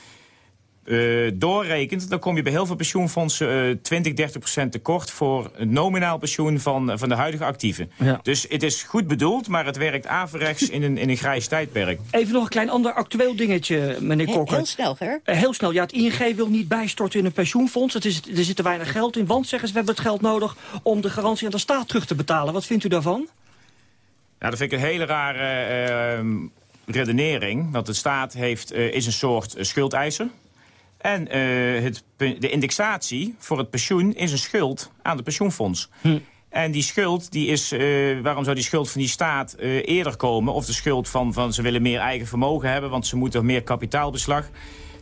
Speaker 26: uh, doorrekent... dan kom je bij heel veel pensioenfondsen uh, 20, 30 procent tekort... voor het nominaal pensioen van, van de huidige actieven.
Speaker 20: Ja.
Speaker 26: Dus het is goed bedoeld, maar het werkt averechts in een, in een grijs tijdperk.
Speaker 20: Even nog een klein ander actueel dingetje, meneer Kokker.
Speaker 21: Heel snel, hè?
Speaker 20: Uh, heel snel, ja, het ING wil niet bijstorten in een pensioenfonds. Het is, er zit te weinig geld in, want zeggen ze, we hebben het geld nodig... om de garantie aan de staat terug te betalen. Wat vindt u daarvan?
Speaker 26: Ja, dat vind ik een hele rare uh, redenering. Want de staat heeft, uh, is een soort schuldeiser. En uh, het, de indexatie voor het pensioen is een schuld aan het pensioenfonds. Hm. En die schuld, die is, uh, waarom zou die schuld van die staat uh, eerder komen? Of de schuld van, van ze willen meer eigen vermogen hebben... want ze moeten meer kapitaalbeslag...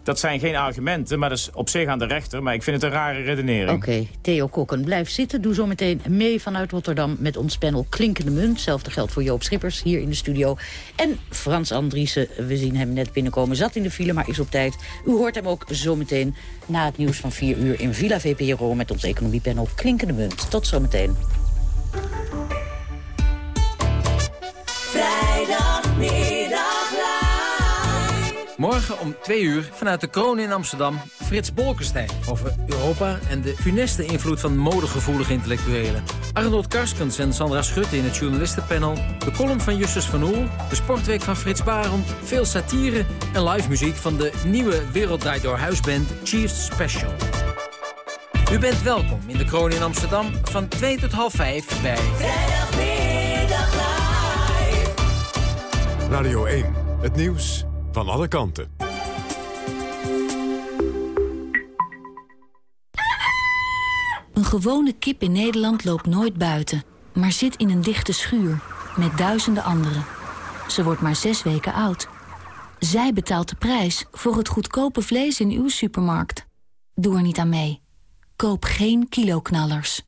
Speaker 26: Dat zijn geen argumenten, maar dat is op zich aan de rechter. Maar ik vind het een rare redenering.
Speaker 21: Oké. Theo Kokken, blijf zitten. Doe zo meteen mee vanuit Rotterdam met ons panel Klinkende Munt. Hetzelfde geldt voor Joop Schippers hier in de studio. En Frans Andriessen, we zien hem net binnenkomen, zat in de file, maar is op tijd. U hoort hem ook zo meteen na het nieuws van 4 uur in Villa VPRO... met ons economiepanel Klinkende Munt. Tot zometeen.
Speaker 28: Morgen om twee uur vanuit de kroon in Amsterdam... Frits Bolkestein over Europa en de funeste invloed van modegevoelige intellectuelen. Arnold Karskens en Sandra Schutte in het journalistenpanel... de column van Justus van Oel, de sportweek van Frits Barend... veel satire en live muziek van de nieuwe Wereld Draait Door Huisband Chiefs Special. U bent welkom in de kroon in Amsterdam van 2 tot half 5 bij...
Speaker 1: Vrijdagmiddag live. Radio 1, het nieuws van alle kanten.
Speaker 29: Een gewone kip in Nederland loopt nooit buiten, maar zit in een dichte schuur met duizenden anderen. Ze wordt maar zes weken oud.
Speaker 8: Zij betaalt de prijs voor het goedkope vlees in uw supermarkt. Doe er niet aan mee. Koop geen kiloknallers.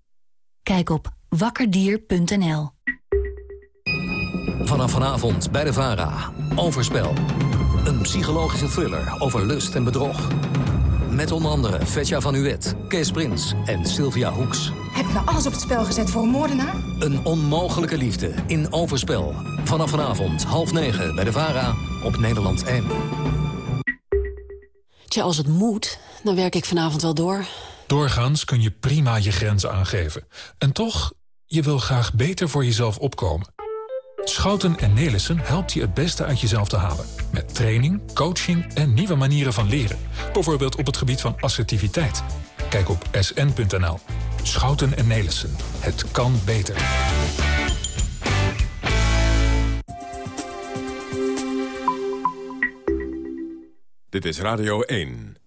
Speaker 8: Kijk op wakkerdier.nl
Speaker 7: Vanaf vanavond bij de VARA. Overspel. Een psychologische thriller over lust en bedrog. Met onder andere Vetja van Uwet, Kees Prins en Sylvia Hoeks.
Speaker 30: Heb je nou alles op het spel gezet voor een moordenaar?
Speaker 7: Een onmogelijke liefde in Overspel. Vanaf vanavond half negen bij de VARA op Nederland 1.
Speaker 31: Tja, als het moet, dan werk ik vanavond wel door.
Speaker 32: Doorgaans kun je prima je grenzen aangeven. En toch, je wil graag beter voor jezelf opkomen. Schouten en Nelissen helpt je het beste uit jezelf te halen. Met training, coaching en nieuwe manieren van leren. Bijvoorbeeld op het gebied van assertiviteit. Kijk op sn.nl. Schouten en Nelissen. Het kan beter.
Speaker 1: Dit is Radio 1.